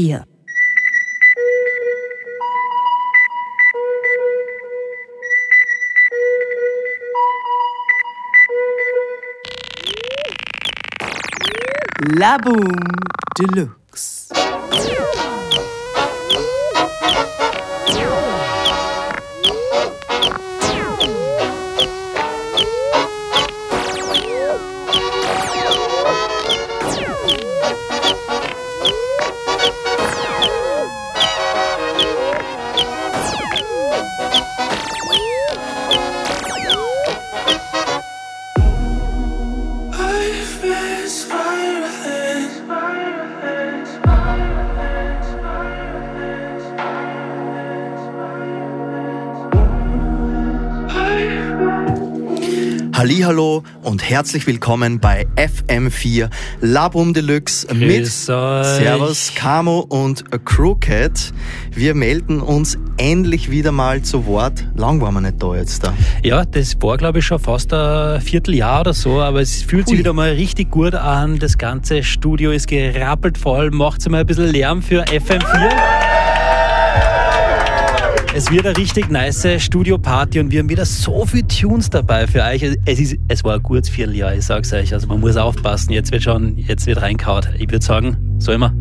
FM4. La Boom Deluxe. Und herzlich willkommen bei FM4 Labum Deluxe Grüß mit euch. Servus Camo und Crooked. Wir melden uns endlich wieder mal zu Wort. Lang waren wir nicht da jetzt da. Ja, das war glaube ich schon fast ein Vierteljahr oder so, aber es fühlt sich Hui. wieder mal richtig gut an. Das ganze Studio ist gerappelt voll. Macht's mal ein bisschen Lärm für FM4. Es wird eine richtig nice Studio-Party und wir haben wieder so viele Tunes dabei für euch. Es, ist, es war ein gutes Vierteljahr, ich sag's euch. Also man muss aufpassen. Jetzt wird schon, jetzt wird reinkaut. Ich würde sagen, so immer.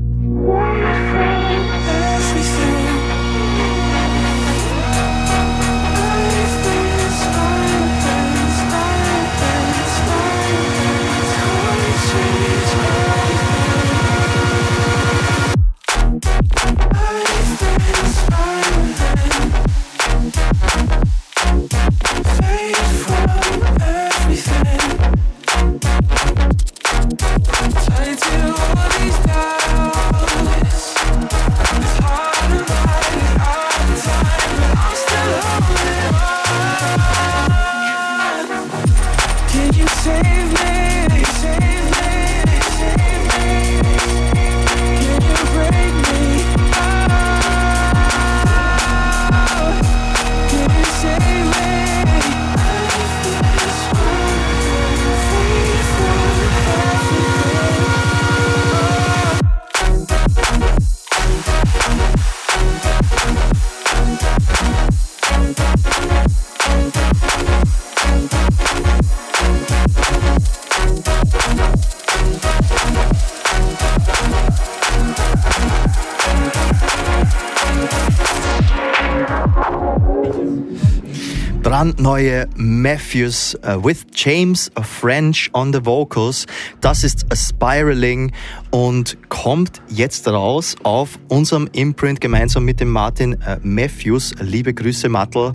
Brandneue Matthews äh, with James French on the Vocals. Das ist Spiraling und kommt jetzt raus auf unserem Imprint gemeinsam mit dem Martin äh, Matthews. Liebe Grüße, Mattel.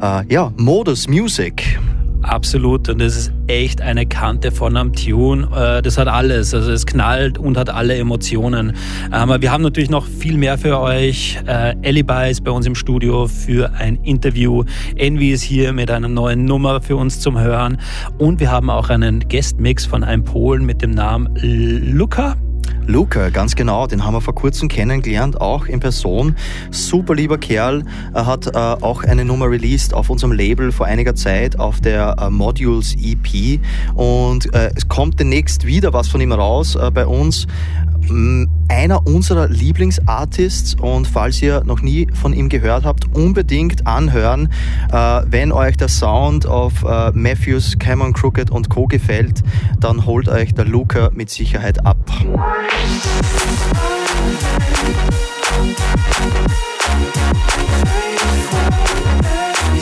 Äh, ja, Modus Music. Absolut, und das ist echt eine Kante von einem Tune. Äh, Das hat alles, also es knallt und hat alle Emotionen. Ähm, Aber wir haben natürlich noch viel mehr für euch. Äh, Alibi ist bei uns im Studio für ein Interview. Envy ist hier mit einer neuen Nummer für uns zum Hören. Und wir haben auch einen Guestmix von einem Polen mit dem Namen Luca. Luca, ganz genau, den haben wir vor kurzem kennengelernt, auch in Person. Super lieber Kerl, er hat äh, auch eine Nummer released auf unserem Label vor einiger Zeit auf der äh, Modules EP und äh, es kommt demnächst wieder was von ihm raus äh, bei uns. Mm, Einer unserer Lieblingsartists und falls ihr noch nie von ihm gehört habt, unbedingt anhören. Äh, wenn euch der Sound auf äh, Matthews, Cameron Crooked und Co. gefällt, dann holt euch der Luca mit Sicherheit ab.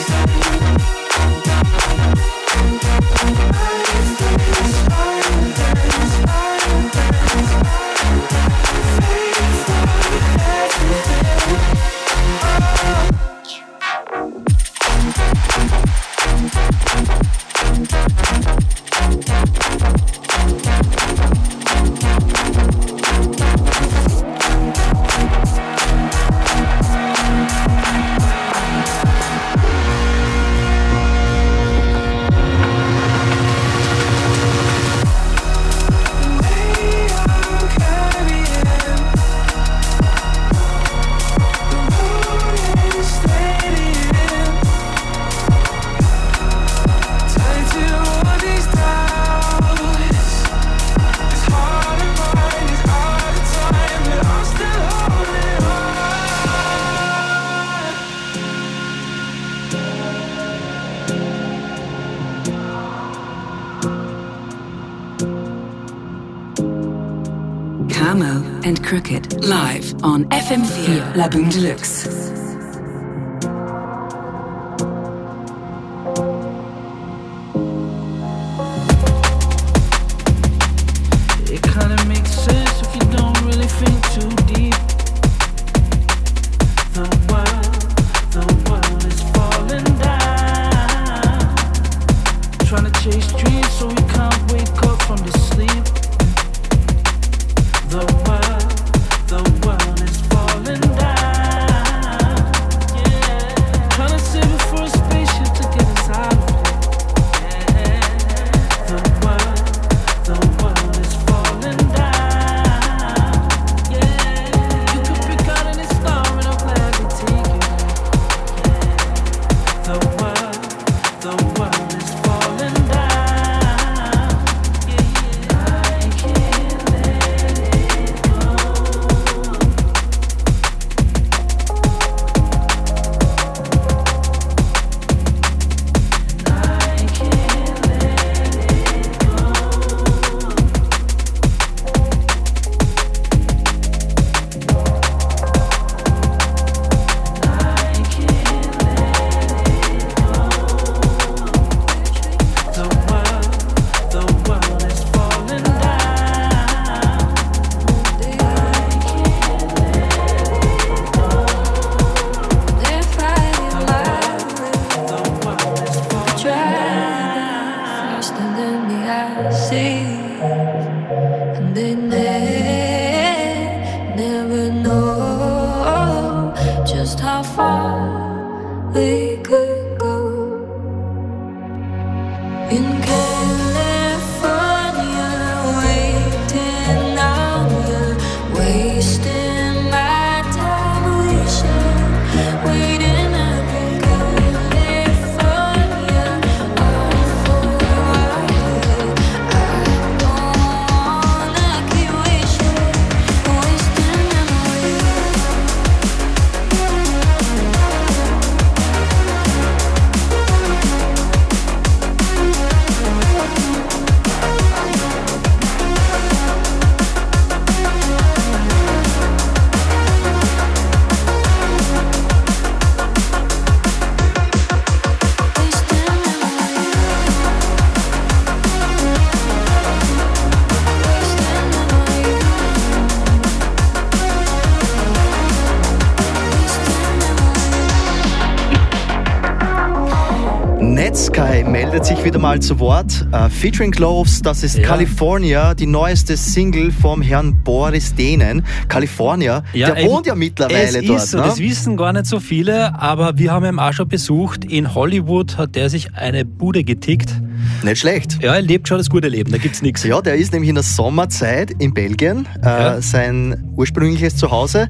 Can FM4 La Boom Deluxe. Meldet sich wieder mal zu Wort. Äh, featuring Cloves, das ist Ja. California, die neueste Single vom Herrn Boris Dehnen. California, der eben, wohnt ja mittlerweile es dort. Ist so, ne? Das wissen gar nicht so viele, aber wir haben ihn auch schon besucht. In Hollywood hat der sich eine Bude getickt. Nicht schlecht. Ja, er lebt schon das gute Leben, da gibt's nichts. Ja, der ist nämlich in der Sommerzeit in Belgien, äh, Ja. sein ursprüngliches Zuhause.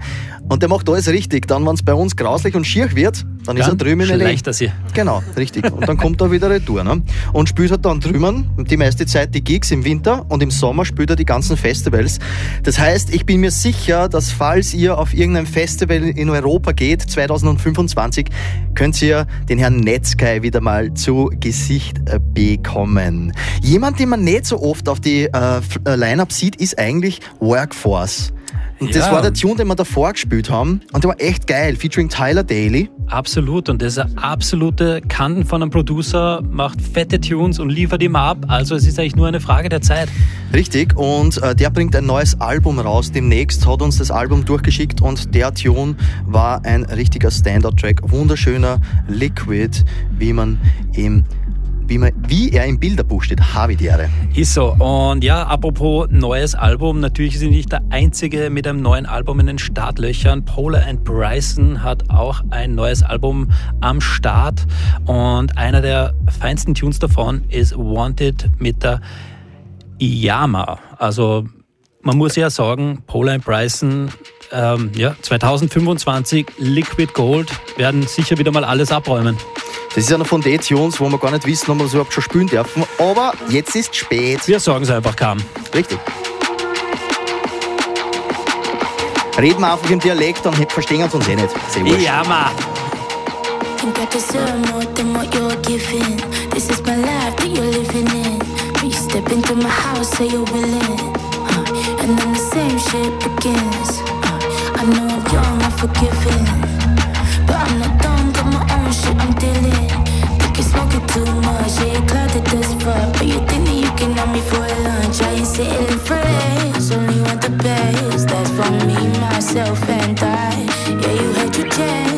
Und der macht alles richtig. Dann, wenn es bei uns grauslich und schier wird, dann ist er drüben in LA. er sich. Genau, richtig. Und dann kommt er wieder retour. Ne? Und spielt halt dann drüben die meiste Zeit die Gigs im Winter und im Sommer spielt er die ganzen Festivals. Das heißt, ich bin mir sicher, dass falls ihr auf irgendein Festival in Europa geht, 2025, könnt ihr den Herrn Netzkai wieder mal zu Gesicht äh, bekommen. Jemand, den man nicht so oft auf die äh, äh, Line-Up sieht, ist eigentlich Workforce. Und das Ja. war der Tune, den wir davor gespielt haben. Und der war echt geil, featuring Tyler Daly. Absolut. Und das ist eine absolute Kanten von einem Producer, macht fette Tunes und liefert ihm ab. Also es ist eigentlich nur eine Frage der Zeit. Richtig, und äh, der bringt ein neues Album raus demnächst, hat uns das Album durchgeschickt und der Tune war ein richtiger Standout-Track. Wunderschöner Liquid, wie man im wie, man, wie er im Bilderbuch steht, habe die Ehre. Ist so. Und ja, apropos neues Album, natürlich er nicht der Einzige mit einem neuen Album in den Startlöchern. Polar and Bryson hat auch ein neues Album am Start und einer der feinsten Tunes davon ist Wanted mit der Iyama. Also man muss ja sagen, Polar and Bryson, ähm, ja, 2025 Liquid Gold werden sicher wieder mal alles abräumen. Das ist einer von den Tunes, wo wir gar nicht wissen, ob wir es überhaupt schon spielen dürfen. Aber jetzt ist spät. Wir sorgen es einfach kaum. Richtig. Reden wir einfach im Dialekt, dann verstehen wir es uns eh nicht. Sehr wurscht. Ja, ma. Compared to some more than what you're giving. This is my life that you're living in. When step into my house, say you're willing. Uh, and then the same shit begins. over. But you think that you can know me for lunch? I ain't sitting in friends. Only want the best. That's for me, myself, and I. Yeah, you had your chance.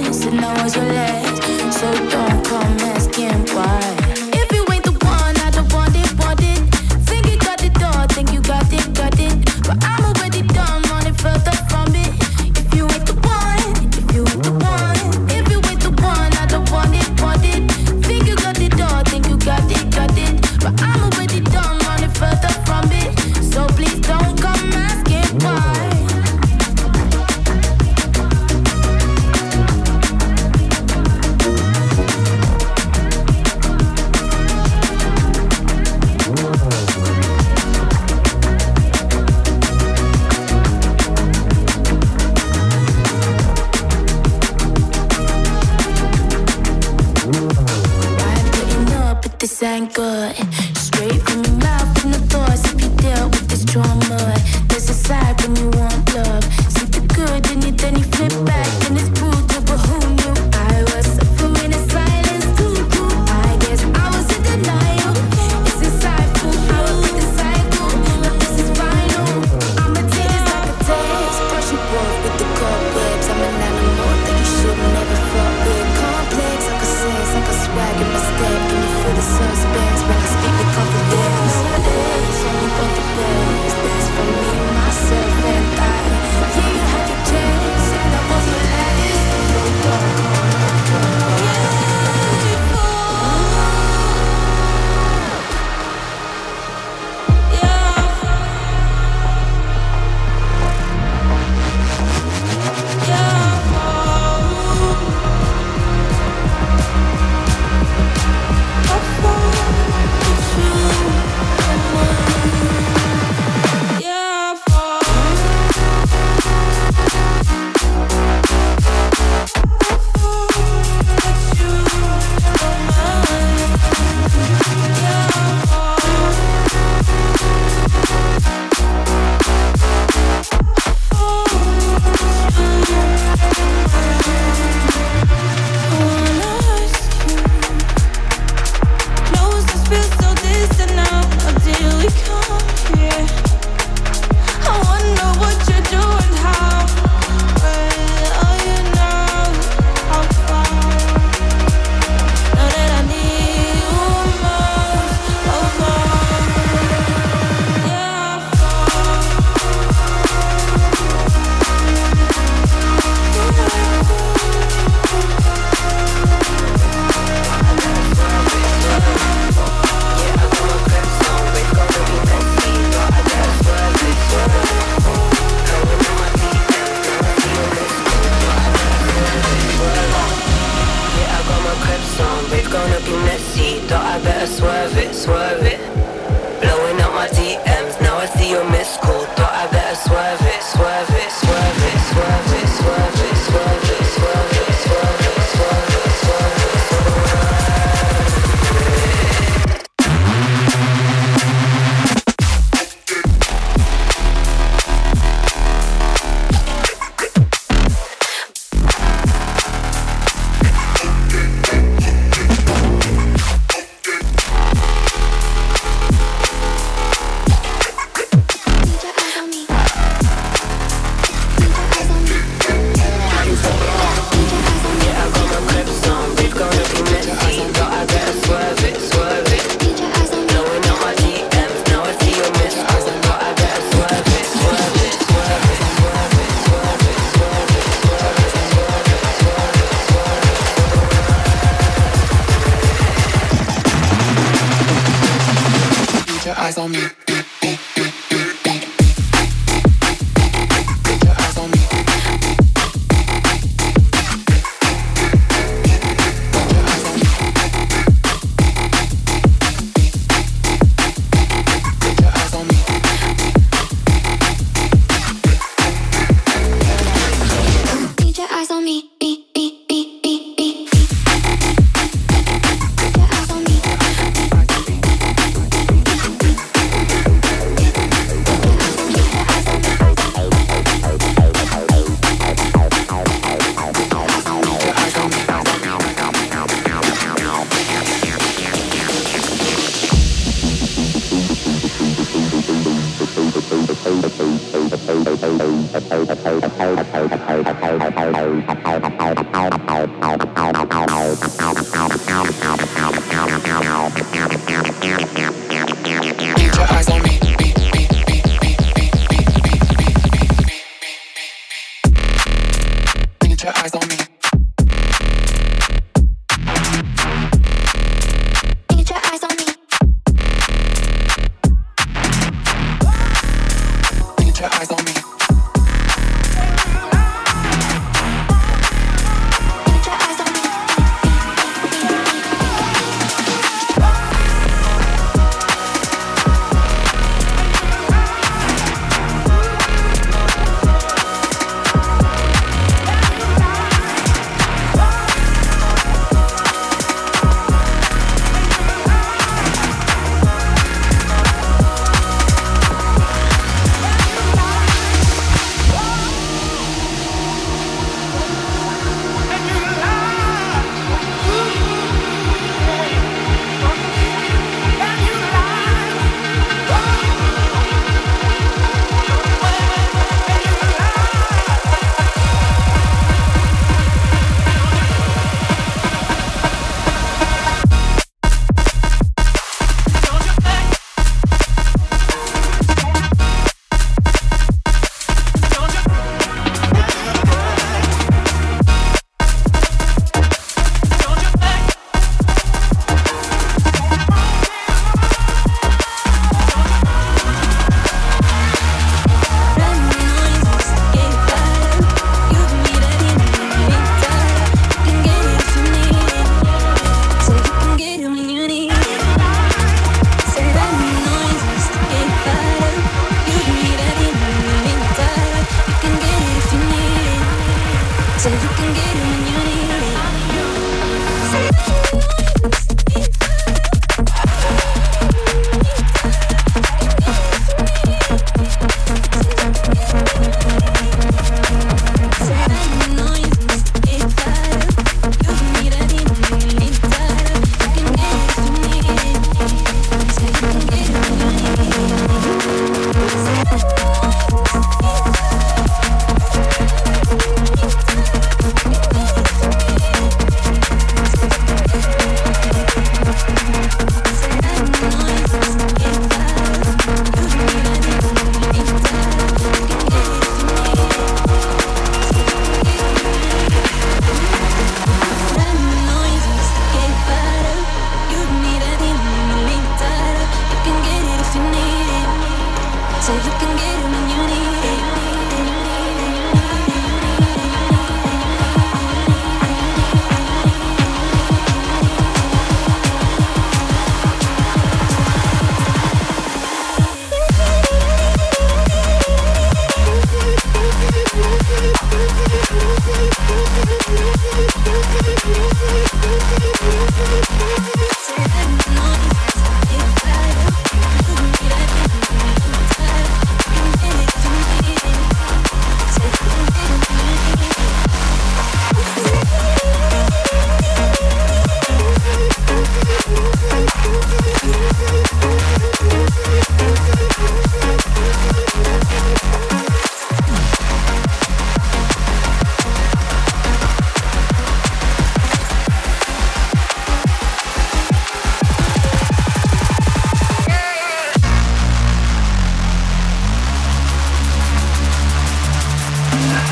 Thank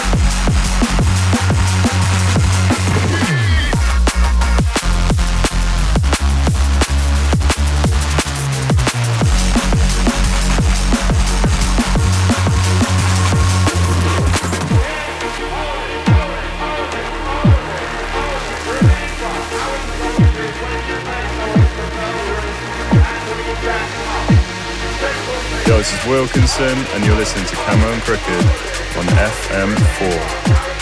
you. And you're listening to Cameron Crooked on FM4.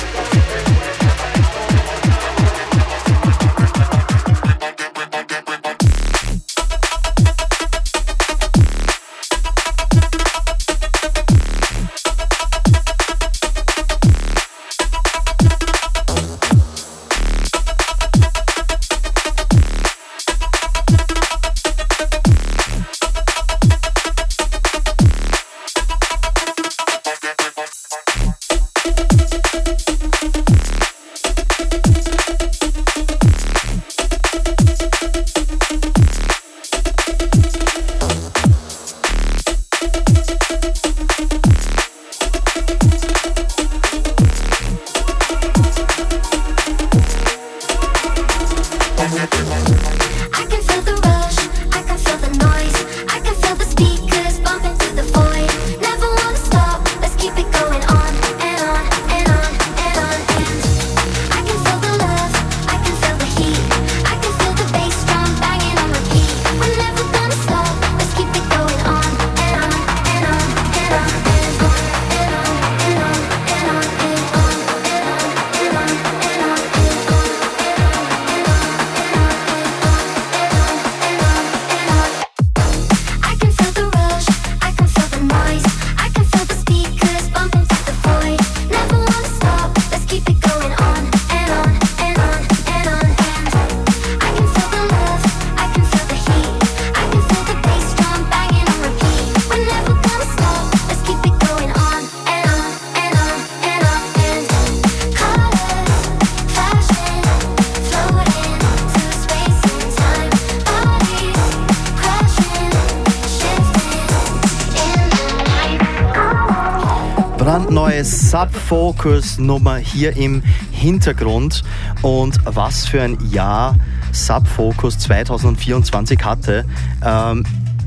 Subfocus-Nummer hier im Hintergrund. Und was für ein Jahr Subfocus 2024 hatte. Ähm,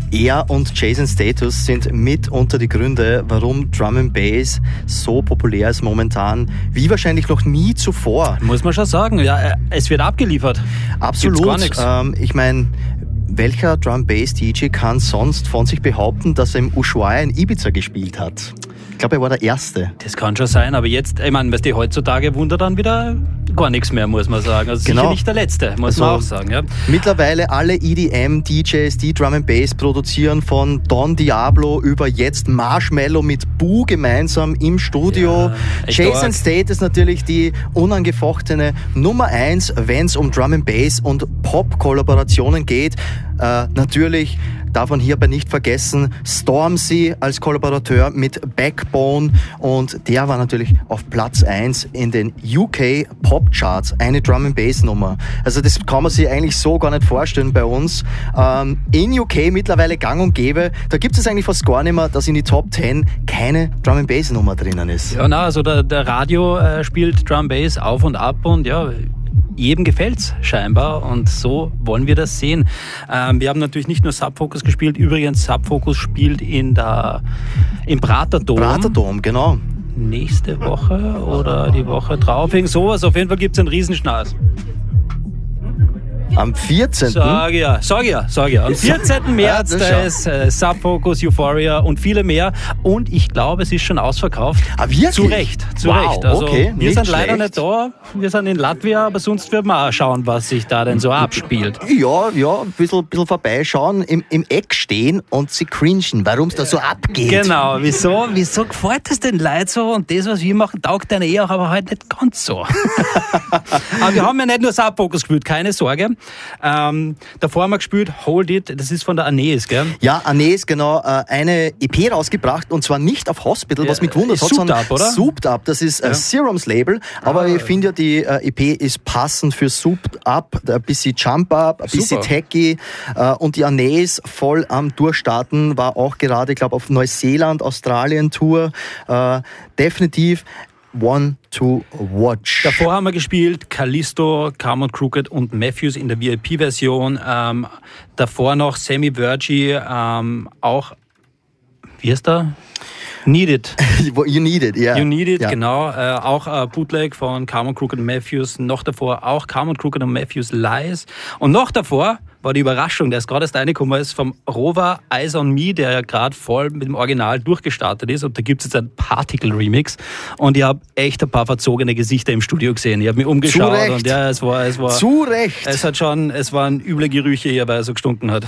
er und Jason Status sind mit unter die Gründe, warum Drum and Bass so populär ist momentan, wie wahrscheinlich noch nie zuvor. Muss man schon sagen, ja, äh, es wird abgeliefert. Absolut. Ähm, ich meine, welcher Drum Bass DJ kann sonst von sich behaupten, dass er im Ushuaia in Ibiza gespielt hat? Ich glaube, er war der Erste. Das kann schon sein, aber jetzt, ich meine, was die heutzutage wundert dann wieder gar nichts mehr, muss man sagen. Also Genau. sicher nicht der Letzte, muss man Also- auch sagen. Ja. Mittlerweile alle EDM-DJs, die Drum and Bass produzieren, von Don Diablo über jetzt Marshmallow mit Boo gemeinsam im Studio. Ja, Jason. State ist natürlich die unangefochtene Nummer eins, wenn es um Drum and Bass und Pop-Kollaborationen geht. Äh, natürlich darf man hierbei nicht vergessen Stormzy als Kollaborateur mit Backbone und der war natürlich auf Platz 1 in den UK Pop Charts, eine Drum and Bass Nummer. Also das kann man sich eigentlich so gar nicht vorstellen bei uns. Ähm, in UK mittlerweile gang und gäbe, da gibt es eigentlich fast gar nicht mehr, dass in die Top 10 keine Drum and Bass Nummer drinnen ist. Ja, na, also der, der Radio äh, spielt Drum Bass auf und ab und ja, jedem gefällt's scheinbar und so wollen wir das sehen. Ähm, wir haben natürlich nicht nur Subfocus gespielt, übrigens Subfocus spielt in der, im Praterdom. Praterdom, genau. Nächste Woche oder die Woche drauf, irgend sowas. Auf jeden Fall gibt's einen Riesenschnaß. Am 14. Sag ja, sag ja, sag ja. Am 14. März, das da ist äh, Subfocus, Euphoria und viele mehr. Und ich glaube, es ist schon ausverkauft. Ah, wirklich? Zu Recht, zu Wow, Recht. Also, okay, wir sind leider schlecht. nicht da. Wir sind in Latvia, aber sonst werden wir auch schauen, was sich da denn so abspielt. Ja, ja, ein bisschen, bisschen vorbeischauen, im, im Eck stehen und sie cringen, warum es da so abgeht. Genau, wieso, wieso gefällt es den Leuten so und das, was wir machen, taugt denen eh auch, aber halt nicht ganz so. aber wir haben ja nicht nur Subfocus gespielt, keine Sorge. Ähm, davor haben wir gespielt Hold It, das ist von der Anes, gell? Ja, Anes, genau, äh, eine EP rausgebracht und zwar nicht auf Hospital, was Ja, mich gewundert ist hat, sondern Up, oder? Souped Up, das ist äh, Serums Label, aber Ah. ich finde ja, die äh, EP ist passend für Souped Up, ein bisschen Jump Up, ein bisschen techy äh, und die Anes voll am Durchstarten, war auch gerade, ich glaube, auf Neuseeland, Australien Tour, äh, definitiv one to watch. Davor haben wir gespielt Callisto, Carmon Crooked und Matthews in der VIP-Version. Ähm, davor noch Sammy Virgie, ähm, auch, wie ist der? Need It. you need it, ja. You Need It, ja. genau. Äh, auch äh, Bootleg von Carmon Crooked und Matthews. Noch davor auch Carmon Crooked und Matthews Lies. Und noch davor war die Überraschung, der ist gerade erst reingekommen ist, vom Rover Eyes on Me, der ja gerade voll mit dem Original durchgestartet ist. Und da gibt es jetzt einen Particle-Remix. Und ich habe echt ein paar verzogene Gesichter im Studio gesehen. Ich habe mich umgeschaut Recht. und ja, es war, es war, Zu Recht. es hat schon, es waren üble Gerüche hier, weil er so gestunken hat.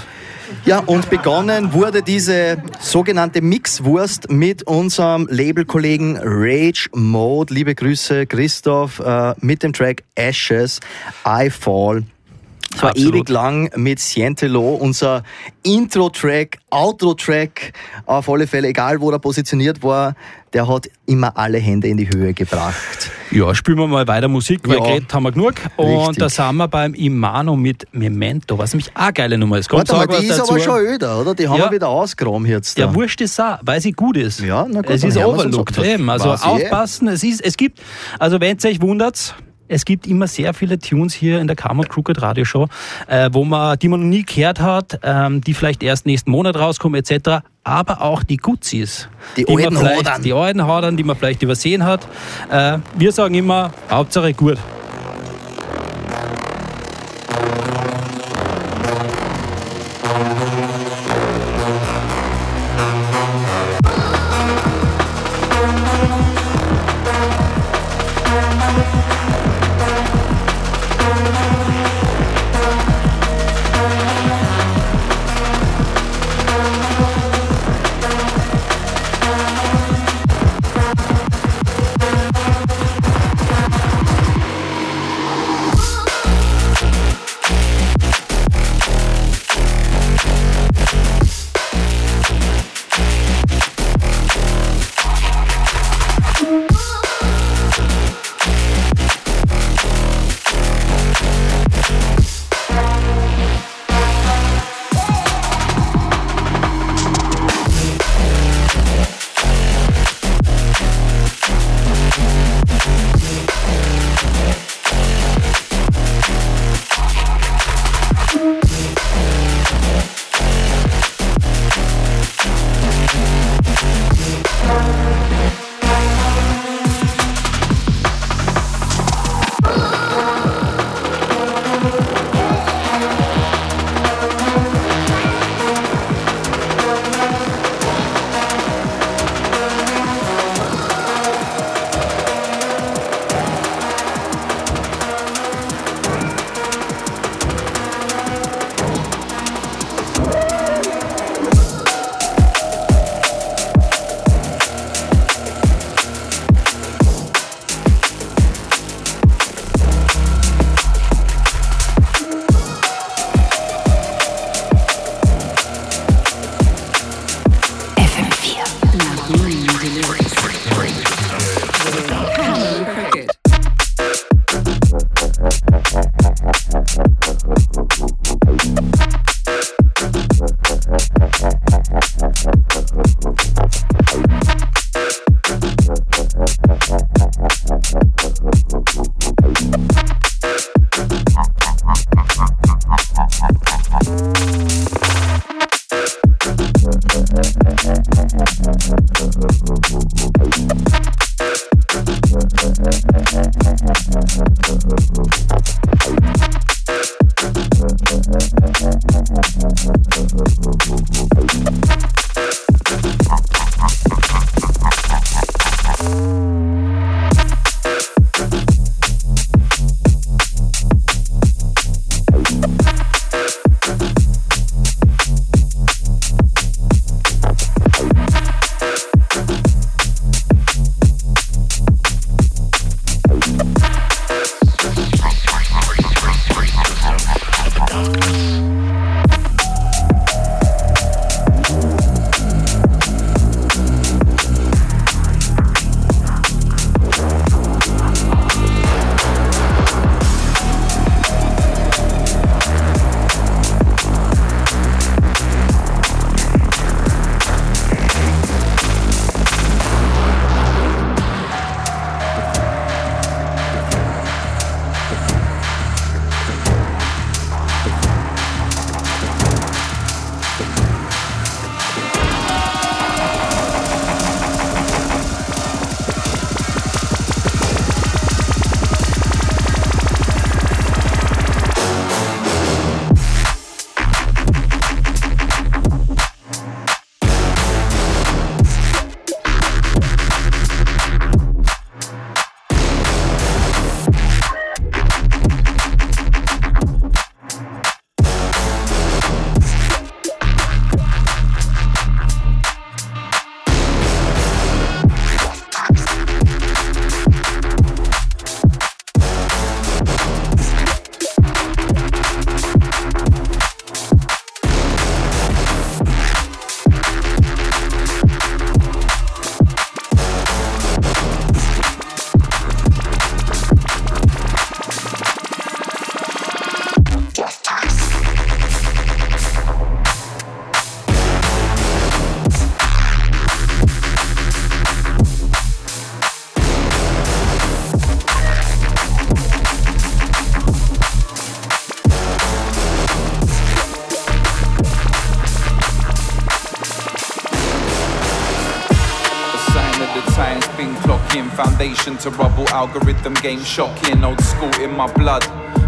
Ja, und begonnen wurde diese sogenannte Mixwurst mit unserem Labelkollegen Rage Mode. Liebe Grüße, Christoph, äh, mit dem Track Ashes, I Fall. Es war Absolut. ewig lang mit Sientelo, unser Intro-Track, Outro-Track, auf alle Fälle, egal wo er positioniert war, der hat immer alle Hände in die Höhe gebracht. Ja, spielen wir mal weiter Musik, weil Ja. geredet haben wir genug. Und Richtig. da sind wir beim Imano mit Memento, was nämlich auch eine geile Nummer ist. Komm, Warte mal, die ist dazu. aber schon öder, oder? Die haben Ja. wir wieder ausgegraben jetzt. Ja, da. wurscht ist auch, weil sie gut ist. Ja, na gut, es ist overlooked eben. Also aufpassen, es, ist, es gibt, also wenn ihr euch wundert, es gibt immer sehr viele Tunes hier in der Carmen Crooked Radioshow, äh, wo man, die man noch nie gehört hat, ähm, die vielleicht erst nächsten Monat rauskommen etc., aber auch die Gutsis. Die man alten vielleicht, Hadern. Die alten Hadern, die man vielleicht übersehen hat. Äh, wir sagen immer, Hauptsache gut. To rubble algorithm game shocking. Old school in my blood,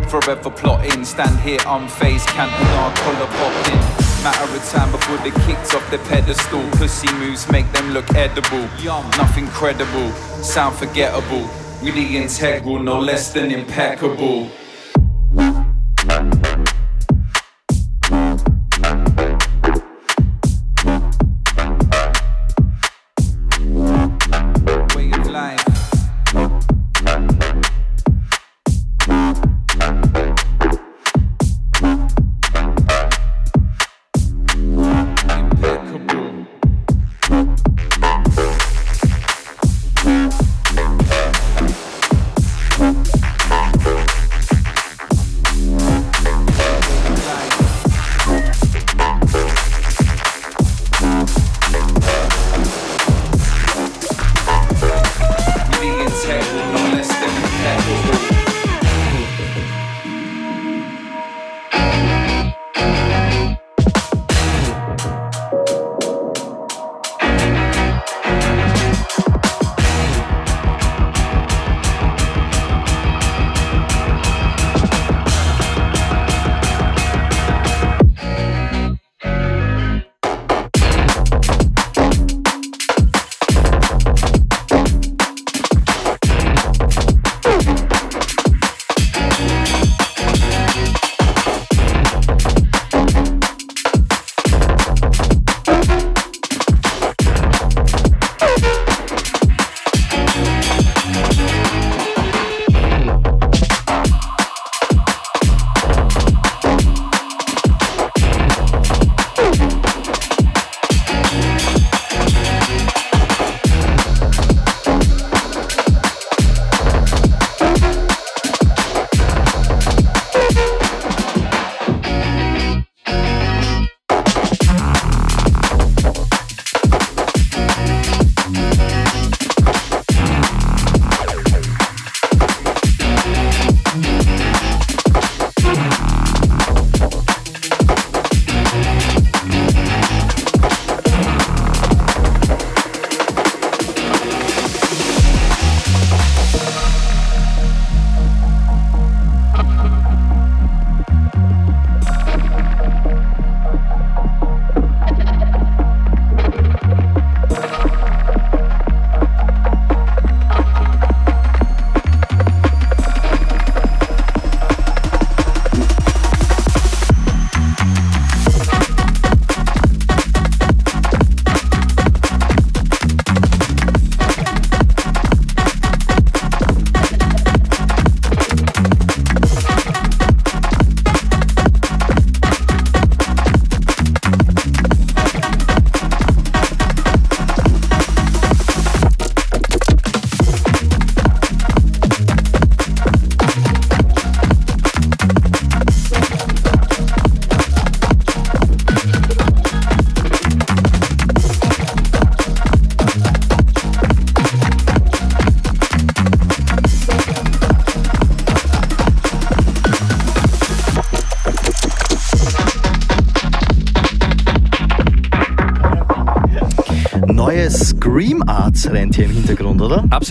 forever plotting. Stand here unfazed, Cantona collar popping. Matter of time before the kicked off the pedestal. Pussy moves make them look edible. Nothing credible, sound forgettable. Really integral, no less than impeccable.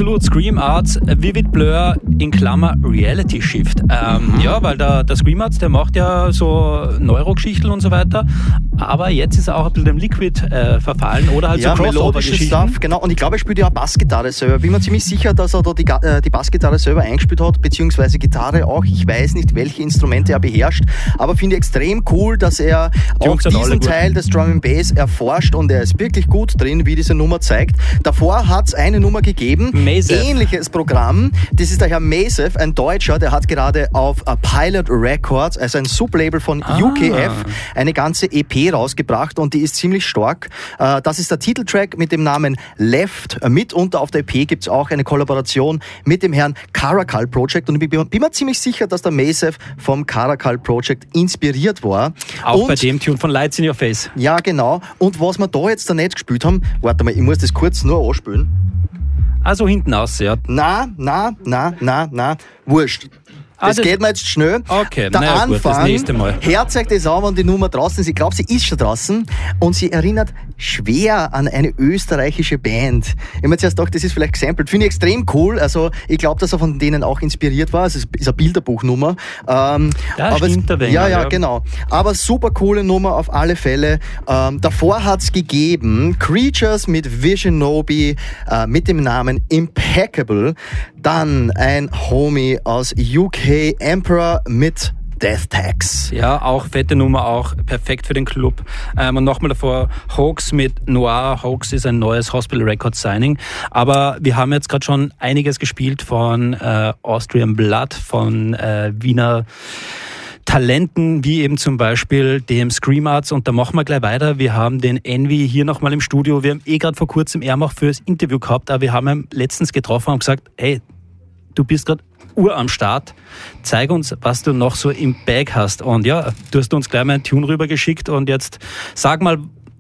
Absolut, Scream Arts, Vivid Blur in Klammer Reality Shift. Ähm, Mhm. Ja, weil der, der Scream Arts, der macht ja so Neurogeschichten und so weiter, aber jetzt ist er auch ein bisschen dem Liquid äh, verfallen oder halt ja, so melodische Crossover-Geschichten. Stuff, genau. Und ich glaube, er spielt ja auch Bassgitarre selber. Bin mir ziemlich sicher, dass er da die, äh, die Bassgitarre selber eingespielt hat, beziehungsweise Gitarre auch. Ich weiß nicht, welche Instrumente er beherrscht, aber finde ich extrem cool, dass er Die auch diesen. Teil des Drum and Bass erforscht und er ist wirklich gut drin, wie diese Nummer zeigt. Davor hat es eine Nummer gegeben, Mazev. ähnliches Programm. Das ist der Herr Mazev, ein Deutscher, der hat gerade auf äh, Pilot Records, also ein Sublabel von Ah. UKF, eine ganze EP rausgebracht und die ist ziemlich stark. Äh, Das ist der Titeltrack mit dem Namen Left. Äh, Mitunter auf der EP gibt es auch eine Kollaboration mit dem Herrn Caracal Project und ich bin mir ziemlich sicher, dass der Mazev vom Caracal Project inspiriert war. Auch und bei dem Tune von Lights in Your Face. ja, genau. Und was wir da jetzt da nicht gespielt haben, warte mal, ich muss das kurz nur anspielen. Also hinten aus, ja. Na, na, na, na, na, wurscht. Ah, Das das- geht mir jetzt schnell. Okay, der na ja, Anfang, gut, das nächste Mal. herzigt es an, wenn die Nummer draußen ist. Ich glaube, sie ist schon draußen und sie erinnert schwer an eine österreichische Band. Ich habe mir zuerst gedacht, das ist vielleicht gesampelt. Finde ich extrem cool. Also ich glaube, dass er von denen auch inspiriert war. Es ist eine Bilderbuchnummer. Ähm, Ja, aber stimmt es, ein wenig, ja, ja, ja. genau. Aber super coole Nummer auf alle Fälle. Ähm, davor hat's gegeben Creatures mit Visionobi äh, mit dem Namen Impeccable. Dann ein Homie aus UK Emperor mit Death Tax. Ja, auch fette Nummer, auch perfekt für den Club. Ähm, und nochmal davor, Hoax mit Noir. Hoax ist ein neues Hospital Records Signing. Aber wir haben jetzt gerade schon einiges gespielt von äh, Austrian Blood, von äh, Wiener Talenten, wie eben zum Beispiel dem Scream Arts. Und da machen wir gleich weiter. Wir haben den Envy hier nochmal im Studio. Wir haben eh gerade vor kurzem er auch fürs Interview gehabt, aber wir haben ihn letztens getroffen und gesagt, hey, du bist gerade Uhr am Start. Zeig uns, was du noch so im Bag hast. Und ja, du hast uns gleich mal einen Tune rübergeschickt und jetzt sag mal,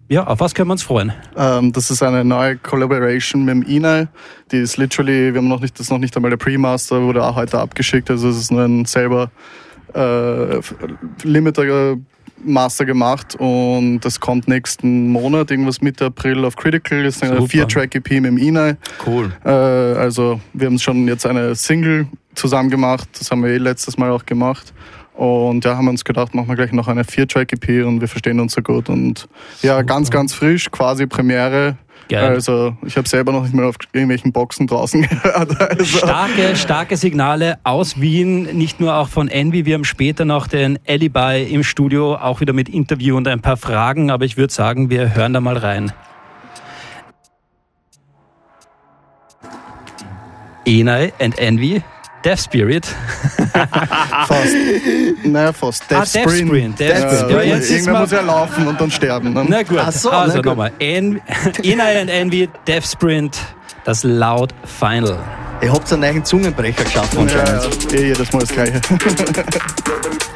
ja, auf was können wir uns freuen? Ähm, das ist eine neue Collaboration mit dem Inai. Die ist literally, wir haben noch nicht, das ist noch nicht einmal der Pre-Master, wurde auch heute abgeschickt. Also es ist nur ein selber äh, Limiter Master gemacht und das kommt nächsten Monat, irgendwas Mitte April auf Critical. Das ist eine. Vier-Track-EP mit dem Inai. Cool. Äh, also wir haben schon jetzt eine Single zusammen gemacht. Das haben wir eh letztes Mal auch gemacht. Und ja, haben uns gedacht, machen wir gleich noch eine Vier-Track-EP und wir verstehen uns so gut. Und ja, ganz, ganz frisch, quasi Premiere. Geil. Also ich habe selber noch nicht mal auf irgendwelchen Boxen draußen gehört. Also, Starke, starke Signale aus Wien, nicht nur auch von Envy. Wir haben später noch den Alibi im Studio, auch wieder mit Interview und ein paar Fragen, aber ich würde sagen, wir hören da mal rein. Enai and Envy, Death Spirit. fast. Naja, fast. Death Ah, Death Sprint. Sprint, Death Ja, Sprint. Ja, jetzt mal- muss ja laufen und dann sterben. Ne? Na gut, Ach so, also nochmal. Enai and Envy, Death Sprint, das Loud Final. Ihr habt einen neuen Zungenbrecher geschaffen Ja, anscheinend. ja, eh jedes Mal das Gleiche.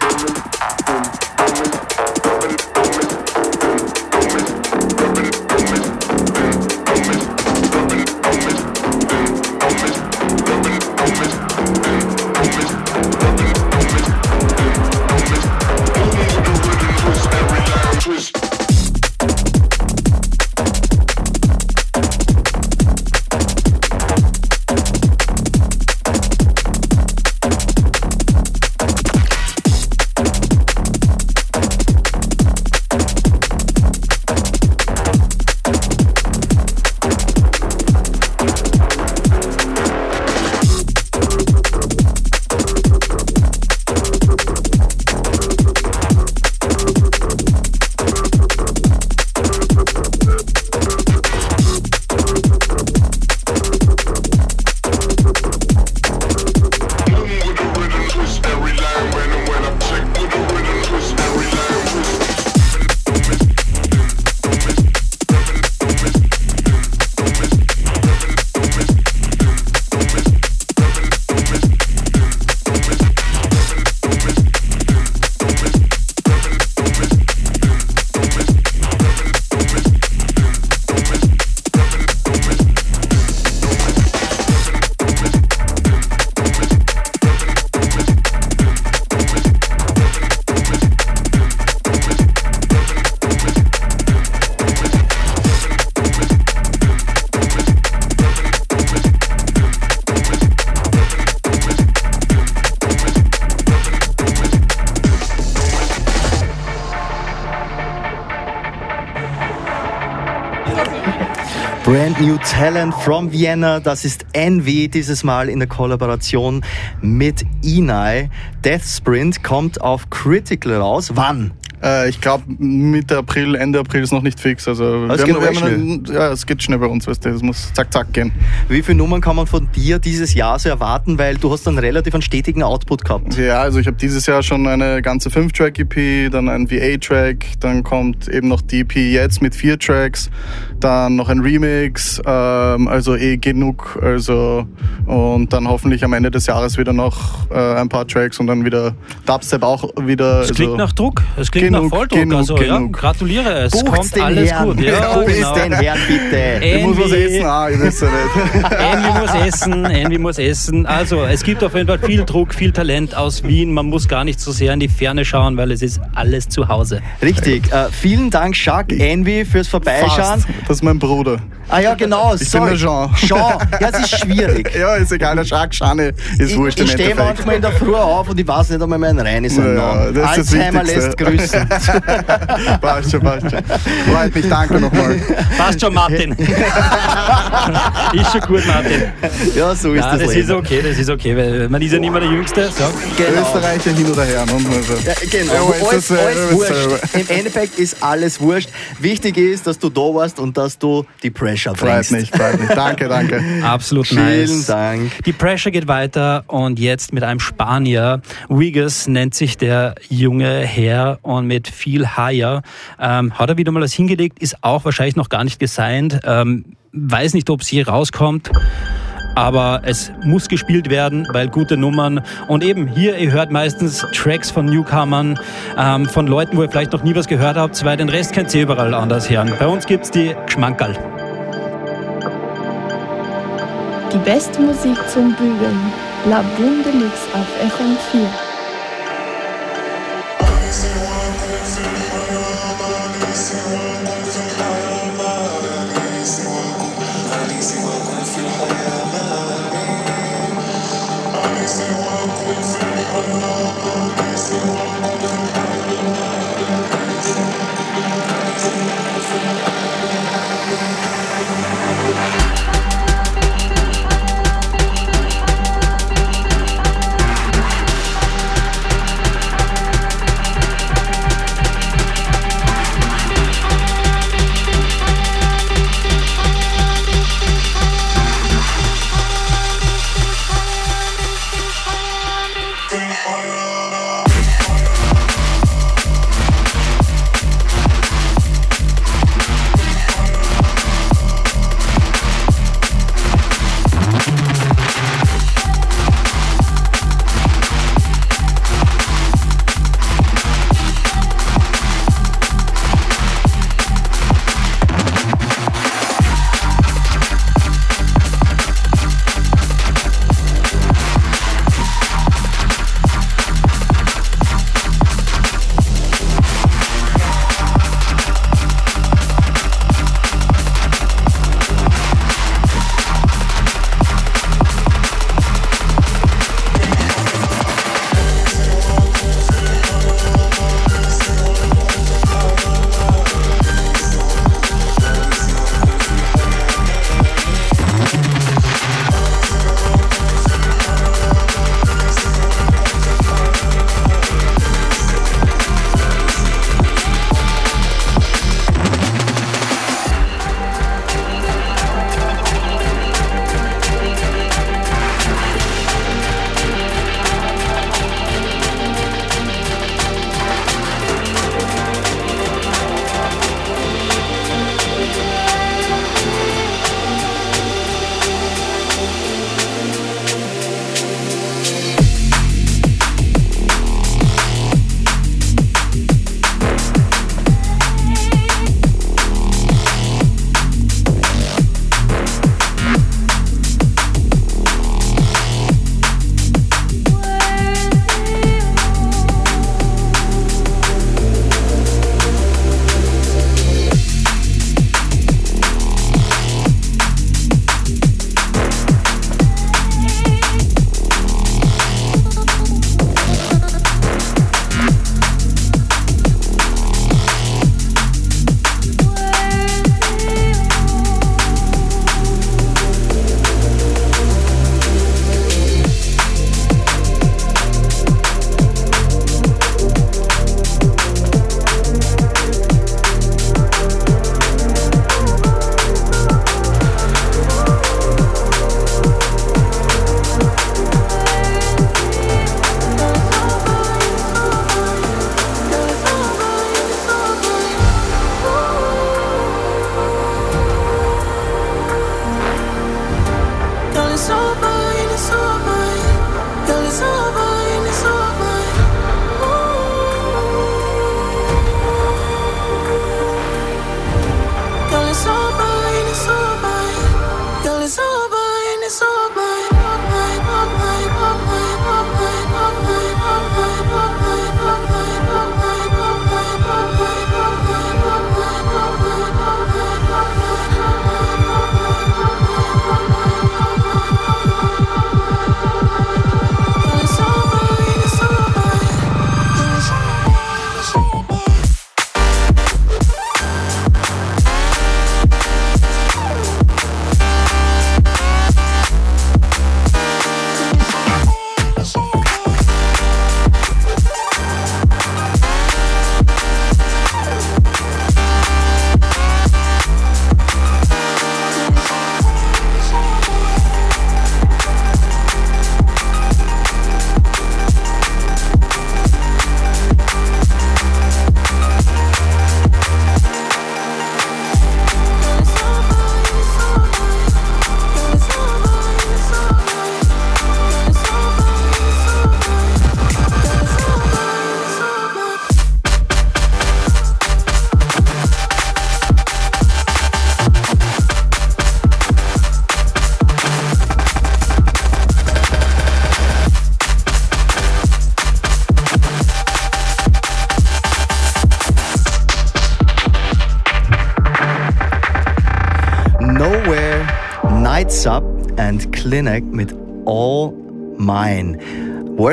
Brand New Talent from Vienna, das ist Envy, dieses Mal in der Kollaboration mit Inai. Death Sprint kommt auf Critical raus. Wann? Äh, ich glaube, Mitte April, Ende April ist noch nicht fix. Also, wir geht haben- einen- ja, es geht schnell bei uns, weißt du, es muss zack, zack gehen. Wie viele Nummern kann man von dir dieses Jahr so erwarten? Weil du hast einen relativ einen stetigen Output gehabt. Ja, also ich habe dieses Jahr schon eine ganze 5-Track-EP, dann ein VA-Track, dann kommt eben noch die EP jetzt mit vier Tracks, dann noch ein Remix, ähm, also eh genug, also und dann hoffentlich am Ende des Jahres wieder noch äh, ein paar Tracks und dann wieder Dubstep auch wieder. Das klingt also, nach Druck. Das klingt nach Genug, Volldruck. genug, also ja, genug. gratuliere, es Bucht's kommt den alles Herrn. gut. Ja, Bucht's genau. den Herrn, bitte. Ich muss was Envy- essen, ah, ich weiß ja nicht. Envy muss essen, Envy muss essen. Also, es gibt auf jeden Fall viel Druck, viel Talent aus Wien. Man muss gar nicht so sehr in die Ferne schauen, weil es ist alles zu Hause. Richtig. Äh, vielen Dank, Jacques Envy, fürs Vorbeischauen. Fast. Das ist mein Bruder. Ah ja, genau. Ich sorry. bin Jean. Jean. Ja, es ist schwierig. Ja, ist egal, der Jacques Schane ist Ich, wurscht ich stehe manchmal in der Früh auf und ich weiß nicht einmal meinen Rein ist ein Ja, Namen. das ist das Alzheimer lässt grüßen. passt schon, passt schon. Freut mich, danke nochmal. Passt schon, Martin. ist schon gut, Martin. Ja, so ist Ja, das, das Leben. ist okay, das ist okay, weil man ist ja nicht mehr der Jüngste. So. Genau. Österreicher hin oder her. Ne? Also. Ja, genau. Ja, alles, äh, alles wurscht. Im Endeffekt ist alles wurscht. Wichtig ist, dass du da warst und dass du die Pressure Freut bringst. mich, freut mich. Danke, danke. Absolut Vielen nice. Dank. Die Pressure geht weiter und jetzt mit einem Spanier. Wiggers nennt sich der junge Herr und mit viel Higher ähm, hat er wieder mal was hingelegt, ist auch wahrscheinlich noch gar nicht gesigned. Ähm, weiß nicht, ob es je rauskommt. Aber es muss gespielt werden, weil gute Nummern. Und eben hier, ihr hört meistens Tracks von Newcomern, ähm, von Leuten, wo ihr vielleicht noch nie was gehört habt, weil den Rest könnt ihr überall anders hören. Bei uns gibt's die Geschmankerl. Die beste Musik zum Bügeln. La Boom Deluxe auf FM4. Nothing for.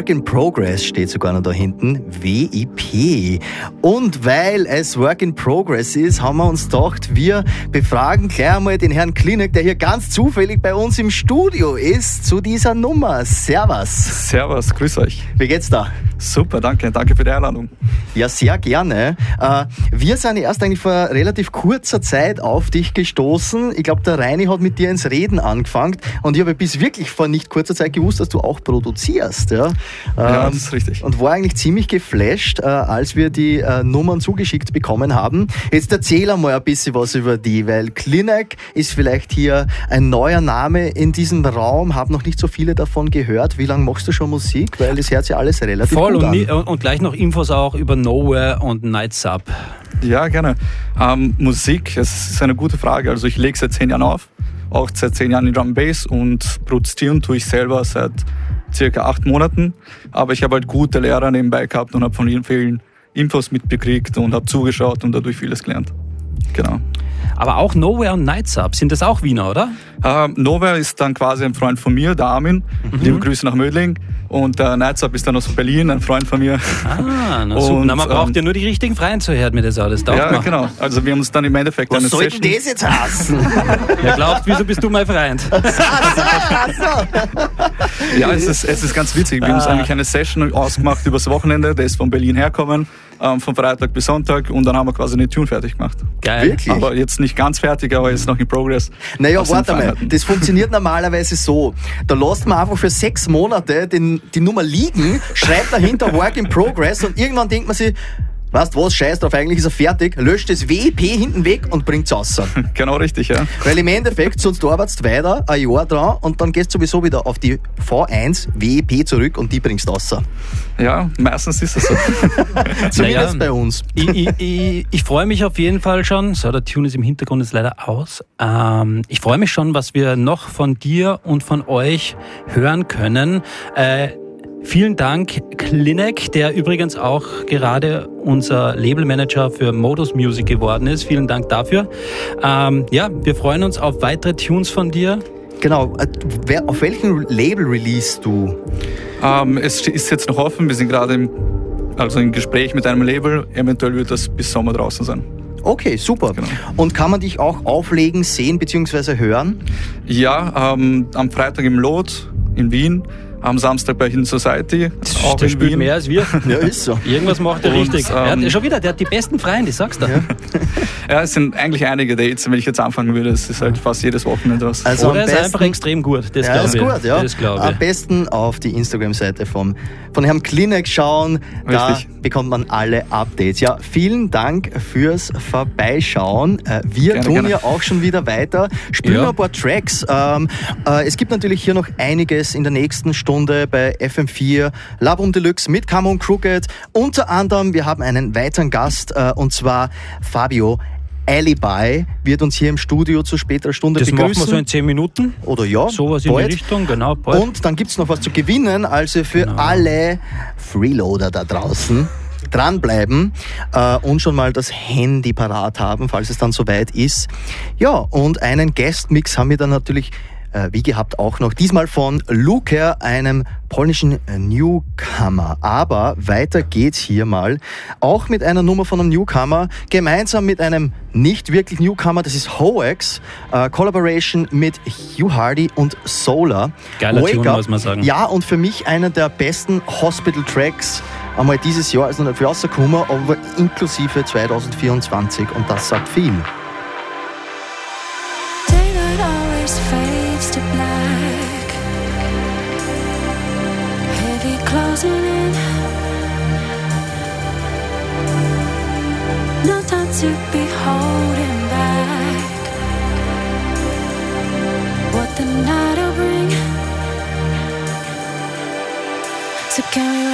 Work in Progress steht sogar noch da hinten, WIP. Und weil es Work in Progress ist, haben wir uns gedacht, wir befragen gleich einmal den Herrn Klinek, der hier ganz zufällig bei uns im Studio ist, zu dieser Nummer. Servus. Servus, grüß euch. Wie geht's da? Super, danke, danke für die Einladung. Ja, sehr gerne. Äh, wir sind erst eigentlich vor relativ kurzer Zeit auf dich gestoßen. Ich glaube, der Reini hat mit dir ins Reden angefangen und ich habe bis wirklich vor nicht kurzer Zeit gewusst, dass du auch produzierst. Ja, ja Ähm, das ist richtig. Und war eigentlich ziemlich geflasht, äh, als wir die äh, Nummern zugeschickt bekommen haben. Jetzt erzähl einmal ein bisschen was über die, weil Klinek ist vielleicht hier ein neuer Name in diesem Raum, habe noch nicht so viele davon gehört. Wie lange machst du schon Musik? Weil das hört sich alles relativ Voll gut und, an. und gleich noch Infos auch über Nowhere und Night Sub. Ja, gerne. Ähm, Musik, es ist eine gute Frage. Also ich lege seit zehn Jahren auf, auch seit zehn Jahren in Drum Bass und produzieren tue ich selber seit circa acht Monaten. Aber ich habe halt gute Lehrer nebenbei gehabt und habe von ihnen vielen Infos mitbekriegt und habe zugeschaut und dadurch vieles gelernt. Genau. Aber auch Nowhere und Night Sub, sind das auch Wiener, oder? Ähm, Nova ist dann quasi ein Freund von mir, der Armin. Liebe Grüße nach Mödling. Und der Nightsub ist dann aus Berlin, ein Freund von mir. Ah, na super. Und, Na, man braucht ähm, ja nur die richtigen Freien zu hören mit der Sau, das taugt Ja, man. genau. Also wir haben uns dann im Endeffekt Was eine soll Session... denn das jetzt heißen? Wer glaubt, wieso bist du mein Freund? Ja, es ist, es ist ganz witzig. Wir haben uns Ah. eigentlich eine Session ausgemacht übers Wochenende. Der ist von Berlin herkommen, ähm, von Freitag bis Sonntag. Und dann haben wir quasi eine Tune fertig gemacht. Geil. Wirklich? Aber jetzt nicht ganz fertig, aber jetzt noch in Progress. Naja, warte mal. Das funktioniert normalerweise so. Da lässt man einfach für sechs Monate den, die Nummer liegen, schreibt dahinter Work in Progress und irgendwann denkt man sich, weißt du was, scheiß drauf, eigentlich ist er fertig, löscht das WIP hinten weg und bringt's raus. Genau richtig, ja. Weil im Endeffekt, sonst arbeitest du weiter, ein Jahr dran und dann gehst du sowieso wieder auf die V1 WIP zurück und die bringst du raus. Ja, meistens ist es so. Zumindest Naja. bei uns. Ich, ich, ich, ich freue mich auf jeden Fall schon. So, der Tune ist im Hintergrund ist leider aus. Ähm, ich freue mich schon, was wir noch von dir und von euch hören können. Äh, vielen Dank, Klinek, der übrigens auch gerade unser Labelmanager für Modus Music geworden ist. Vielen Dank dafür. Ähm, ja, wir freuen uns auf weitere Tunes von dir. Genau. Äh, Wer, auf welchem Label release du? ähm, es ist jetzt noch offen. Wir sind gerade im, also im Gespräch mit einem Label. Eventuell wird das bis Sommer draußen sein. Okay, super. Genau. Und kann man dich auch auflegen, sehen bzw. hören? Ja, ähm, am Freitag im Lot in Wien. Am Samstag bei Hidden Society. Auch der in spielt mehr als wir. Ja, ist so. Irgendwas macht er Und, richtig. er ähm, hat, schon wieder, der hat die besten Freien, ich sag's dir. Ja, es sind eigentlich einige Dates. Wenn ich jetzt anfangen würde, es ist halt fast jedes Wochenende was. Also Oder am ist er einfach besten- extrem gut. Das ja, ist gut, ja. Das glaube Am besten auf die Instagram-Seite vom, von Herrn Klinek schauen. Da Richtig. bekommt man alle Updates. Ja, vielen Dank fürs Vorbeischauen. Äh, Wir Gerne, tun gerne. ja auch schon wieder weiter. Spielen Ja. ein paar Tracks. Ähm, äh, es gibt natürlich hier noch einiges in der nächsten Stunde bei FM4 Labum Deluxe mit und Crooked. Unter anderem, wir haben einen weiteren Gast äh, und zwar Fabio. Alibi wird uns hier im Studio zu späterer Stunde Das machen begrüßen. wir so in 10 Minuten. Oder ja, Sowas in die. Richtung, genau. Bald. Und dann gibt's noch was zu gewinnen, also für Genau. alle Freeloader da draußen. Dranbleiben äh, und schon mal das Handy parat haben, falls es dann soweit ist. Ja, und einen Guest-Mix haben wir dann natürlich, wie gehabt, auch noch. Diesmal von Luker, einem polnischen äh, Newcomer. Aber weiter geht's hier mal. Auch mit einer Nummer von einem Newcomer, gemeinsam mit einem nicht wirklich Newcomer, das ist Hoax, äh, Collaboration mit Hugh Hardy und Solar. Geiler Wake Tune, Up. muss man sagen. Ja, und für mich einer der besten Hospital-Tracks einmal dieses Jahr, also nicht für rausgekommen, aber inklusive 2024 und das sagt viel. To be holding back. What the night will bring. So can we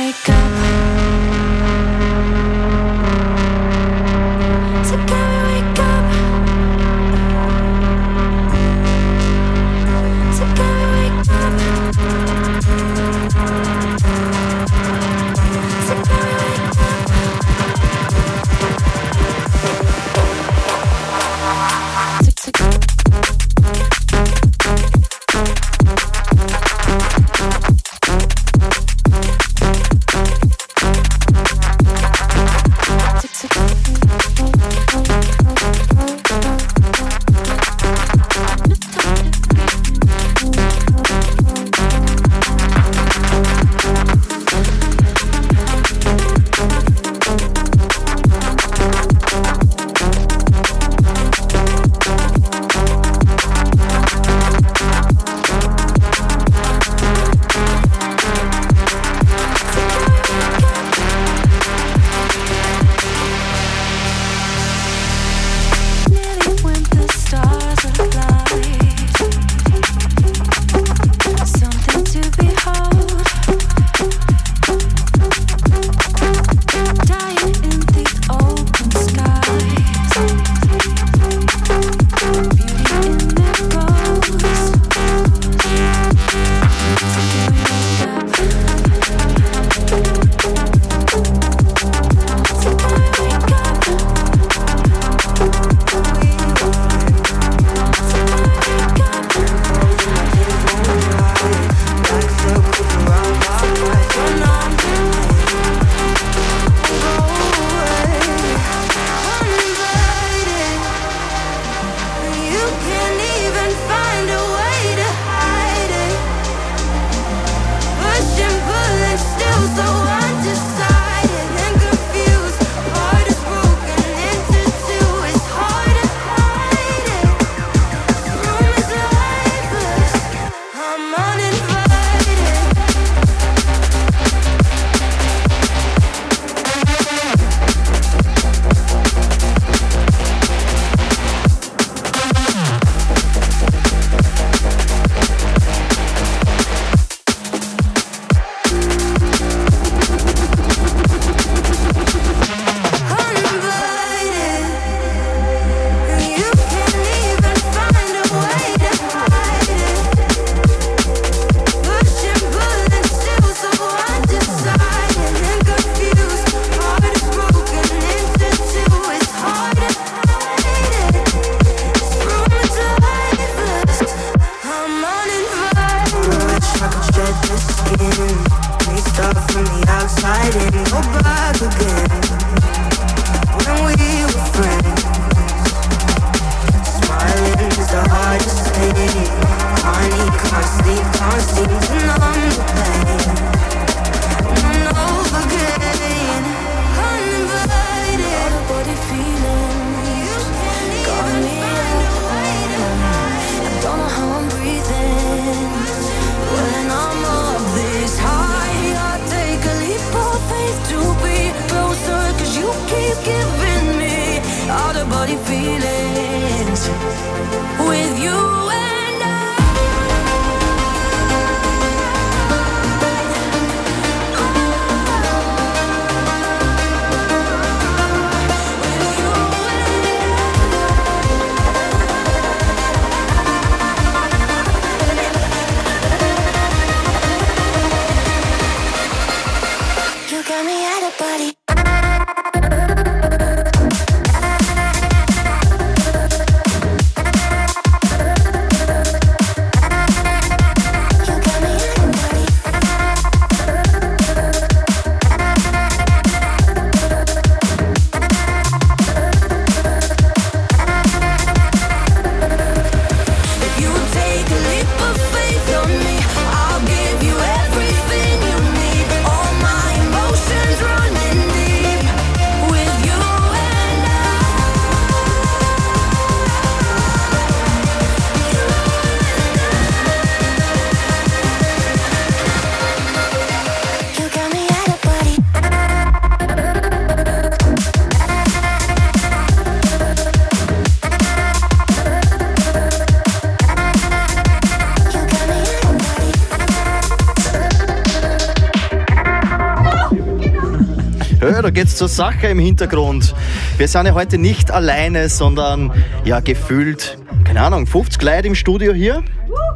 Zur Sache im Hintergrund. Wir sind ja heute nicht alleine, sondern ja gefühlt, keine Ahnung, 50 Leute im Studio hier.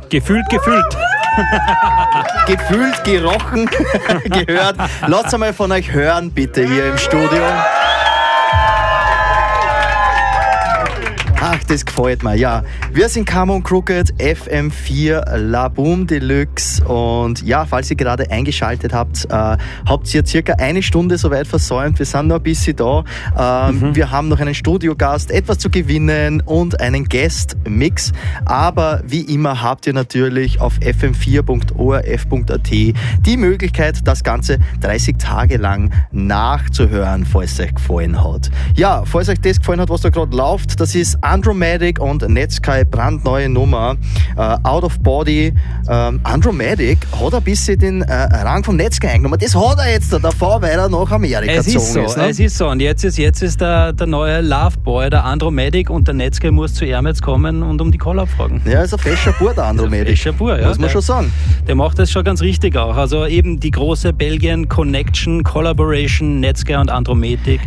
Gefühlt, gefühlt. gefühlt, gerochen, gehört. Lasst einmal von euch hören, bitte, hier im Studio. Ach, das gefällt mir, ja. Wir sind Camon Crooked, FM4 La Boom Deluxe und ja, falls ihr gerade eingeschaltet habt, äh, habt ihr circa eine Stunde soweit versäumt. Wir sind noch ein bisschen da. Ähm, Wir haben noch einen Studiogast, etwas zu gewinnen und einen Guest-Mix. Aber wie immer habt ihr natürlich auf fm4.orf.at die Möglichkeit, das Ganze 30 Tage lang nachzuhören, falls es euch gefallen hat. Ja, falls euch das gefallen hat, was da gerade läuft, das ist Andromatic und Netsky brandneue Nummer. Äh, Out of Body. Ähm, Andromatic hat ein bisschen den äh, Rang vom Netsky eingenommen. Das hat er jetzt davor, weil er nach Amerika Es ist so, ist. ne? es ist so. Und jetzt ist, jetzt ist der, der neue Loveboy, der Andromatic und der Netzke muss zu ihm jetzt kommen und um die Call abfragen. Ja, ist ein fescher Bur, der Andromatic. Fescher Bur, ja. Muss man der, schon sagen. Der macht das schon ganz richtig auch. Also eben die große Belgien Connection, Collaboration, Netzke und Andromatic,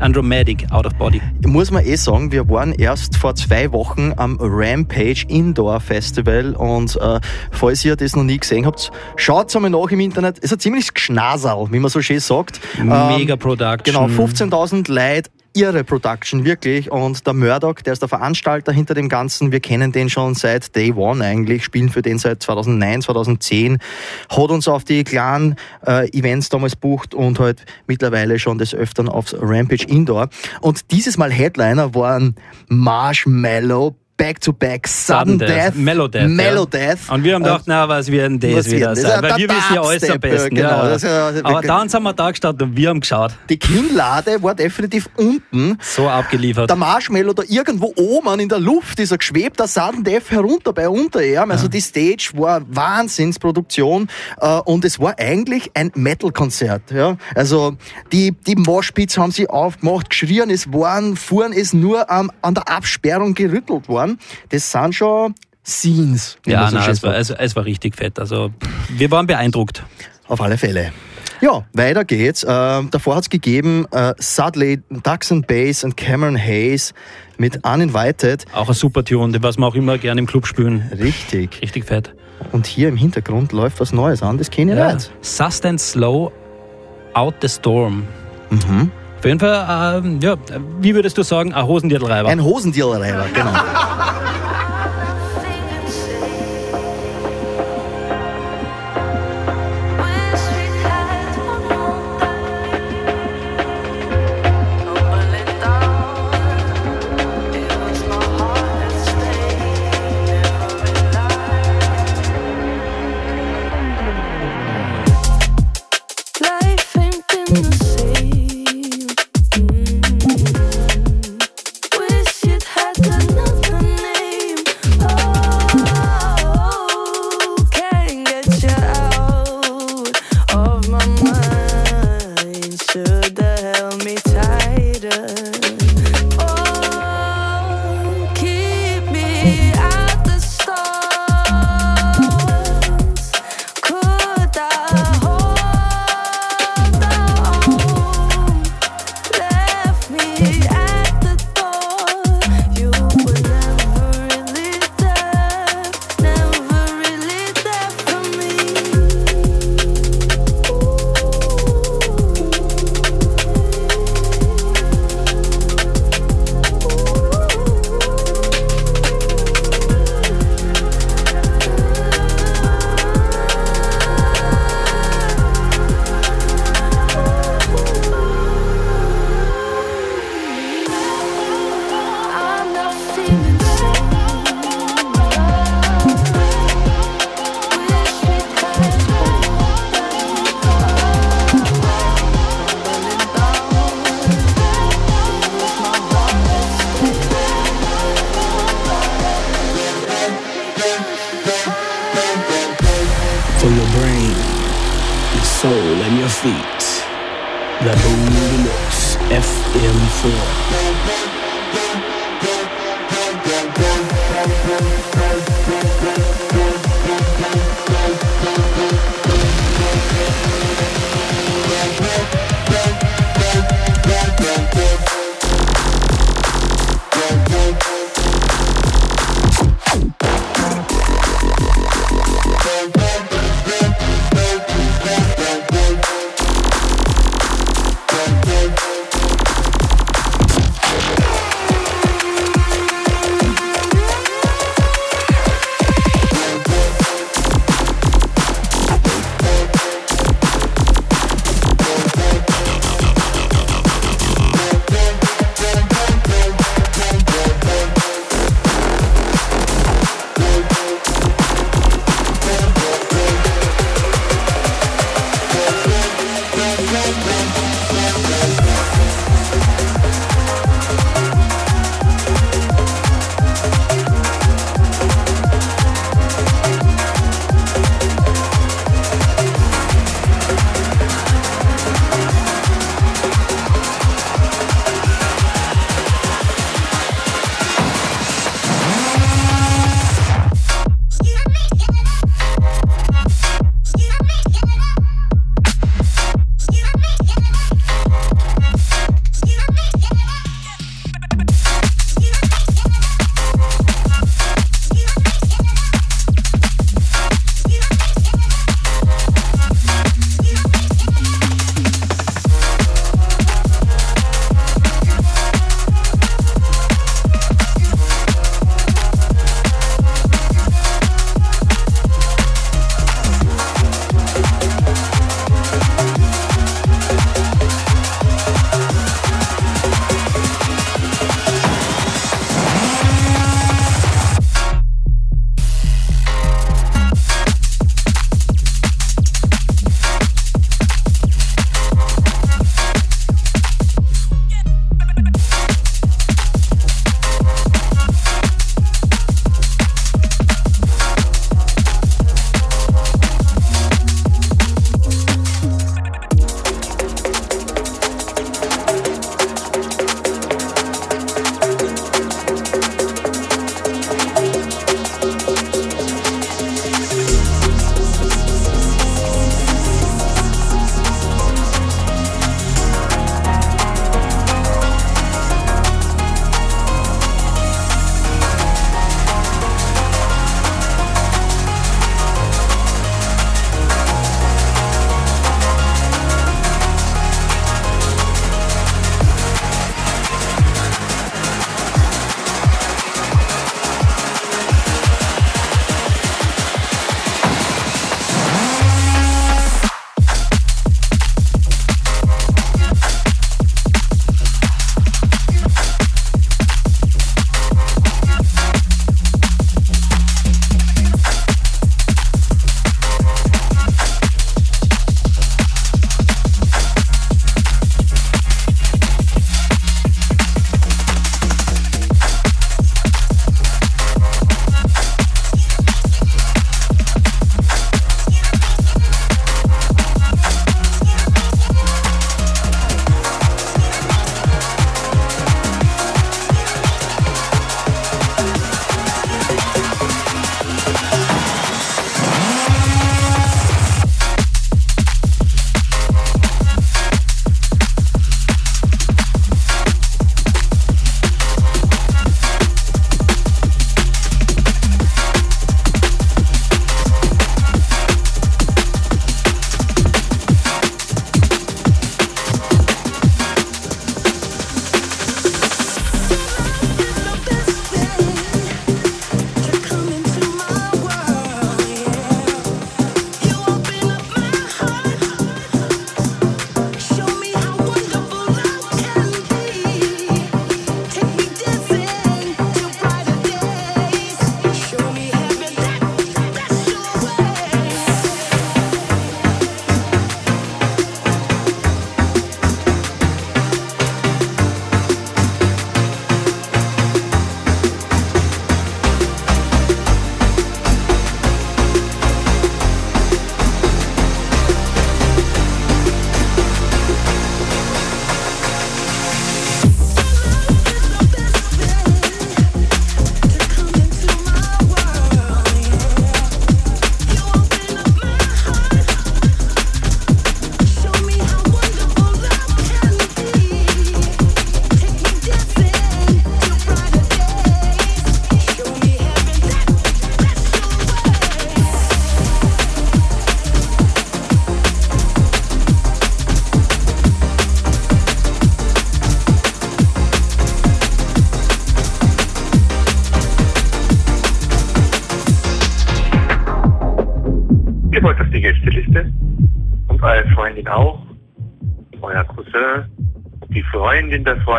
Andromatic, Out of Body. Muss man eh sagen, wir waren erst vor zwei Wochen am Rampage Indoor Festival und äh, falls ihr das noch nie gesehen habt, schaut einmal nach im Internet. Es ist ein ziemliches Gschnasal, wie man so schön sagt. Mega Ähm, Production. Genau, 15.000 Leute. Ihre Production, wirklich. Und der Murdoch, der ist der Veranstalter hinter dem Ganzen. Wir kennen den schon seit Day One eigentlich, spielen für den seit 2009, 2010. Hat uns auf die kleinen äh, Events damals bucht und halt mittlerweile schon des Öfteren aufs Rampage Indoor. Und dieses Mal Headliner waren Marshmallow back-to-back. Sudden, Death, Melodeath. Melodeath. Ja. Und wir haben gedacht, na, was wird denn das Was wieder das? sein? Weil wir wissen ja alles am besten. genau. Ja. Ja- Aber dann sind wir da gestanden und wir haben geschaut. Die Kinnlade war definitiv unten. So abgeliefert. Der Marshmallow da irgendwo oben in der Luft ist er geschwebt, der Sudden Death herunter bei Unterarm. Also die Stage war Wahnsinnsproduktion äh, und es war eigentlich ein Metal-Konzert. Ja? Also die, die Moshpits haben sie aufgemacht, geschrien, es waren, fuhren es nur ähm, an der Absperrung gerüttelt worden. Das sind schon Scenes. Ja, nein, es war, es, es war richtig fett. Also wir waren beeindruckt. Auf alle Fälle. Ja, weiter geht's. Ähm, davor hat's gegeben äh, Sudley, and Bass und Cameron Hayes mit Uninvited. Auch ein super Tune, was wir auch immer gerne im Club spielen. Richtig. Richtig fett. Und hier im Hintergrund läuft was Neues an, das kenne ich Ja. nicht. Sus Slow Out the Storm. Mhm. Auf jeden Fall, ähm, ja, wie würdest du sagen, ein Hosendirtelreiber? Ein Hosendirtelreiber, genau.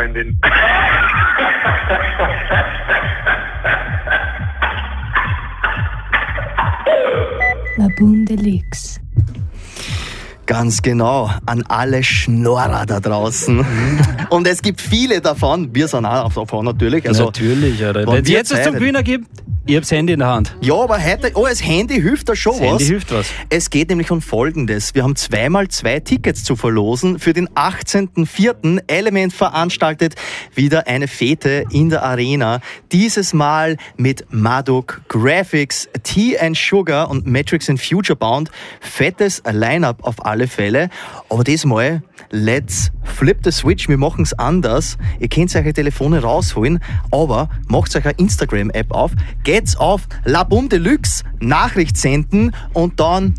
Freundin Boom Deluxe. Ganz genau, an alle Schnorrer da draußen. Und es gibt viele davon. Wir sind auch davon natürlich. Also, Natürlich, Alter. wenn es jetzt zum Gewinner gibt, ich hab's Handy in der Hand. Ja, aber heute, oh, das Handy hilft da schon Das was. Handy hilft was. Es geht nämlich um Folgendes. Wir haben zweimal zwei Tickets zu verlosen. Für den 18.04. Element veranstaltet wieder eine Fete in der Arena. Dieses Mal mit Maduk Graphics, Tea and Sugar und Matrix and Future Bound. Fettes Line-Up auf alle Fälle. Aber diesmal, let's flip the switch. Wir machen es anders. Ihr könnt eure Telefone rausholen, aber macht euch eine Instagram-App auf. Geht's auf La Boom Deluxe, Nachricht senden und dann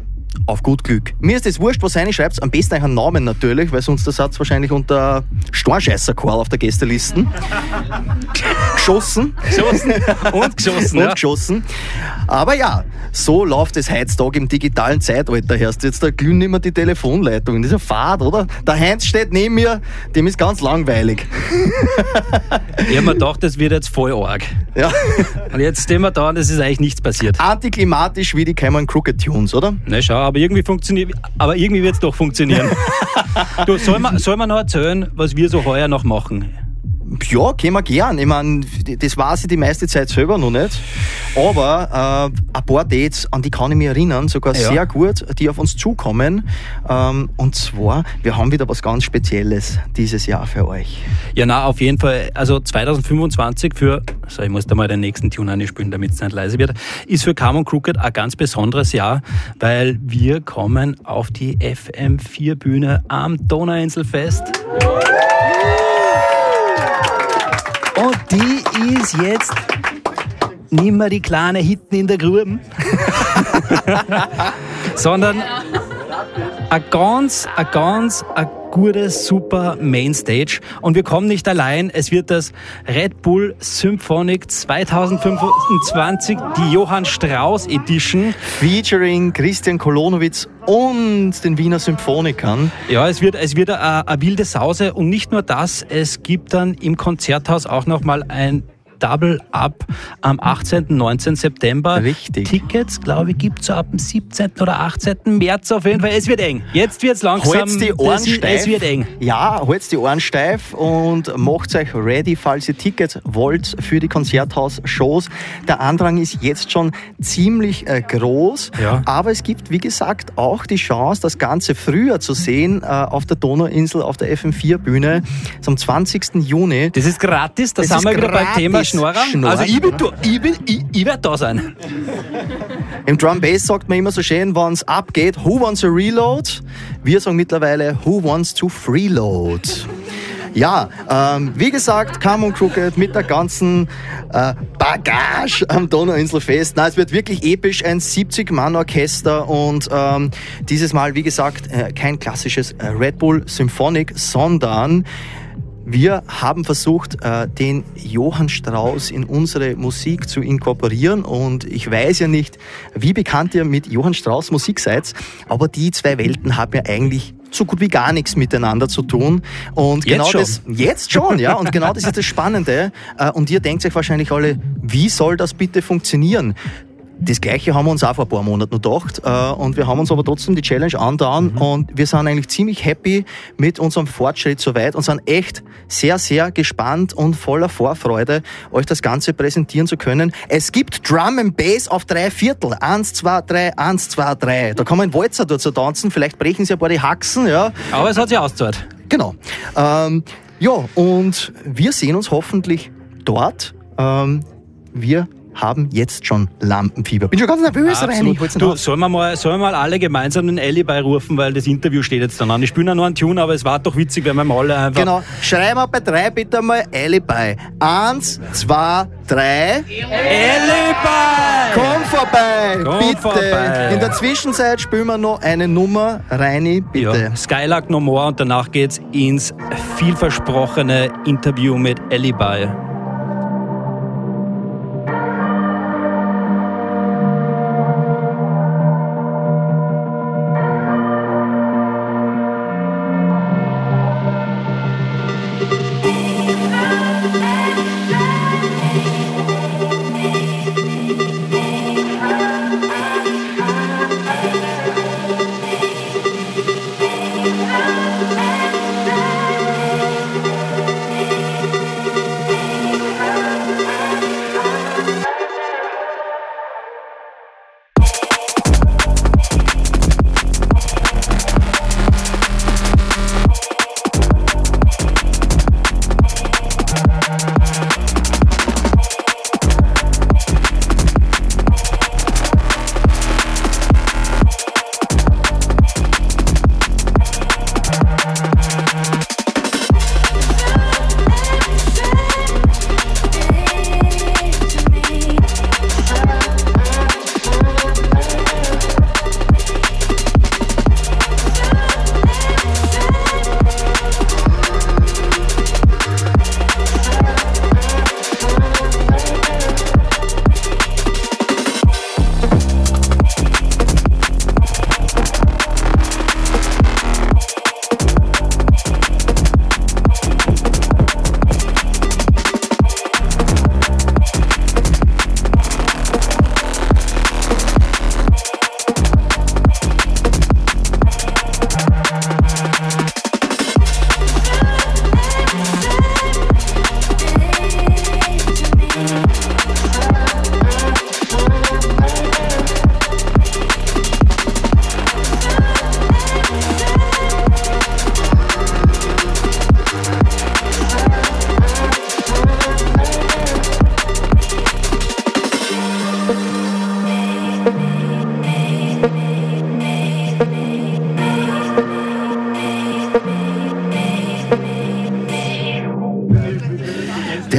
auf gut Glück. Mir ist es wurscht, was rein schreibt. Am besten einen Namen natürlich, weil sonst der Satz wahrscheinlich unter Stornscheißer-Chor auf der Gästelisten. geschossen. Geschossen. Und geschossen, Und ja. geschossen. Aber ja, so läuft es heutzutage im digitalen Zeitalter. Hörst jetzt, da glühen nicht mehr die Telefonleitungen. Das ist ja fad, oder? Der Heinz steht neben mir, dem ist ganz langweilig. Ich hab mir gedacht, das wird jetzt voll arg. Ja. Und jetzt stehen wir da und es ist eigentlich nichts passiert. Antiklimatisch wie die Cameron Crooked Tunes, oder? Ne, schau, aber irgendwie funktioniert, aber irgendwie wird es doch funktionieren. du, soll man, soll man noch erzählen, was wir so heuer noch machen? Ja, können wir gern. Ich meine, das weiß ich die meiste Zeit selber noch nicht. Aber äh, ein paar Dates, an die kann ich mich erinnern, sogar Ja. sehr gut, die auf uns zukommen. Ähm, und zwar, wir haben wieder was ganz Spezielles dieses Jahr für euch. Ja, na, auf jeden Fall. Also 2025 für, so, ich muss da mal den nächsten Tune anspielen, damit es nicht leise wird, ist für Carmen Crooked ein ganz besonderes Jahr, weil wir kommen auf die FM4-Bühne am Donauinselfest. Die ist jetzt nicht mehr die kleine Hitten in der Gruben, sondern ein ganz, ein ganz, ein gutes, super Mainstage. Und wir kommen nicht allein. Es wird das Red Bull Symphonic 2025, die Johann Strauss Edition. Featuring Christian Kolonowitz und den Wiener Symphonikern. Ja, es wird, es wird eine, eine wilde Sause. Und nicht nur das, es gibt dann im Konzerthaus auch nochmal ein Double Up am 18. 19. September. Richtig. Tickets, glaube ich, gibt es so ab dem 17. oder 18. März auf jeden Fall. Es wird eng. Jetzt wird es langsam. Halt's die Ohren das steif. Es wird eng. Ja, halt's die Ohren steif und macht euch ready, falls ihr Tickets wollt für die Konzerthaus-Shows. Der Andrang ist jetzt schon ziemlich äh, groß, Ja. aber es gibt, wie gesagt, auch die Chance, das Ganze früher zu sehen äh, auf der Donauinsel, auf der FM4-Bühne. Ist am 20. Juni. Das ist gratis, da Das sind ist wir wieder beim. Thema Schnorrer. Schnorren. Also ich, bin, ich, bin, ich, ich werde da sein. Im Drum Bass sagt man immer so schön, wenn es abgeht, who wants a reload? Wir sagen mittlerweile, who wants to freeload? Ja, ähm, wie gesagt, Carmen Crooked mit der ganzen äh, Bagage am Donauinselfest. Na, es wird wirklich episch, ein 70-Mann-Orchester und ähm, dieses Mal, wie gesagt, äh, kein klassisches äh, Red Bull Symphonic, sondern wir haben versucht, äh, den Johann Strauss in unsere Musik zu inkorporieren und ich weiß ja nicht, wie bekannt ihr mit Johann Strauss Musik seid, aber die zwei Welten haben ja eigentlich so gut wie gar nichts miteinander zu tun. Und Jetzt genau schon. das jetzt schon, ja. Und genau das ist das Spannende. Äh, Und ihr denkt euch wahrscheinlich alle, wie soll das bitte funktionieren? Das Gleiche haben wir uns auch vor ein paar Monaten gedacht. äh, Und wir haben uns aber trotzdem die Challenge angetan. Und wir sind eigentlich ziemlich happy mit unserem Fortschritt soweit und sind echt sehr, sehr gespannt und voller Vorfreude, euch das Ganze präsentieren zu können. Es gibt Drum and Bass auf drei Viertel. Eins, zwei, drei, eins, zwei, drei. Da kann man Walzer dazu tanzen. Vielleicht brechen sie ein paar die Haxen, ja. Aber es hat sich ausgezahlt. Genau. Ähm, ja, und wir sehen uns hoffentlich dort. Ähm, wir haben jetzt schon Lampenfieber. Bin schon ganz nervös, Reini. Du, sollen wir, mal, sollen wir mal alle gemeinsam den Alibi rufen, weil das Interview steht jetzt dann an. Ich spiele ja nur einen Tune, aber es war doch witzig, wenn wir mal alle einfach... Genau. Schreiben wir bei drei bitte mal Alibi. Eins, zwei, drei. Alibi! Komm vorbei, Komm bitte. vorbei. In der Zwischenzeit spielen wir noch eine Nummer. Reini, bitte. Ja, Skylark No More und danach geht's ins vielversprochene Interview mit Alibi.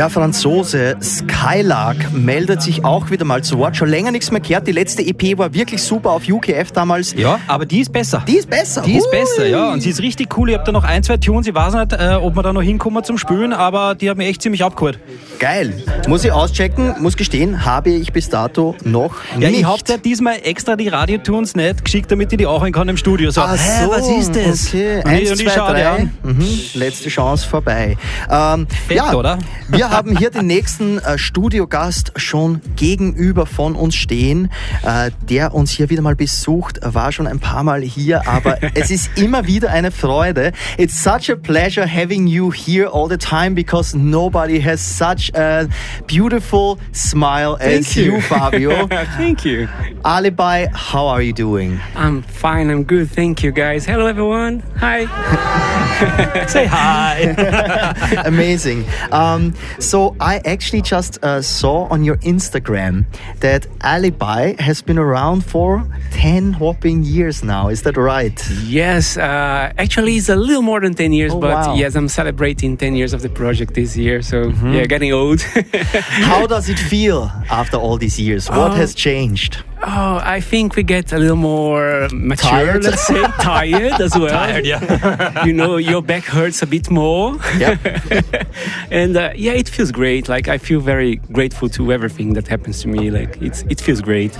Der Franzose Skylark meldet sich auch wieder mal zu Wort. Schon länger nichts mehr gehört. Die letzte EP war wirklich super auf UKF damals. Ja, aber die ist besser. Die ist besser. Die ist besser, ja. Und sie ist richtig cool. Ich habe da noch ein, zwei Tunes. Ich weiß nicht, äh, ob wir da noch hinkommen zum Spielen, aber die hat mich echt ziemlich abgeholt. Geil. Muss ich auschecken, muss gestehen, habe ich bis dato noch Ja, nicht. ich habe dir diesmal extra die Radiotunes nicht geschickt, damit ich die auch kann im Studio. So, Ach so, was ist das? Okay, Und eins, ich, und ich zwei, drei. an. Mhm. Letzte Chance vorbei. Ähm, ja, oder? Wir haben hier den nächsten äh, Studiogast schon gegenüber von uns stehen, äh, der uns hier wieder mal besucht, war schon ein paar Mal hier, aber es ist immer wieder eine Freude. It's such a pleasure having you here all the time because nobody has such a beautiful smile as Thank you. you, Fabio. Thank you. Alibi, how are you doing? I'm fine. I'm good. Thank you, guys. Hello, everyone. Hi. Say hi. Amazing. Um, so I actually just uh, saw on your Instagram that Alibi has been around for 10 whopping years now. Is that right? Yes, uh, actually, it's a little more than 10 years, Oh, but wow. yes, I'm celebrating 10 years of the project this year. So, yeah, getting old. How does it feel after all these years? What Oh. has changed? Oh, I think we get a little more mature, Tired? let's say, tired as well. Tired, yeah. you know, your back hurts a bit more. Yep. and uh, yeah, it feels great. Like I feel very grateful to everything that happens to me. Like it's it feels great.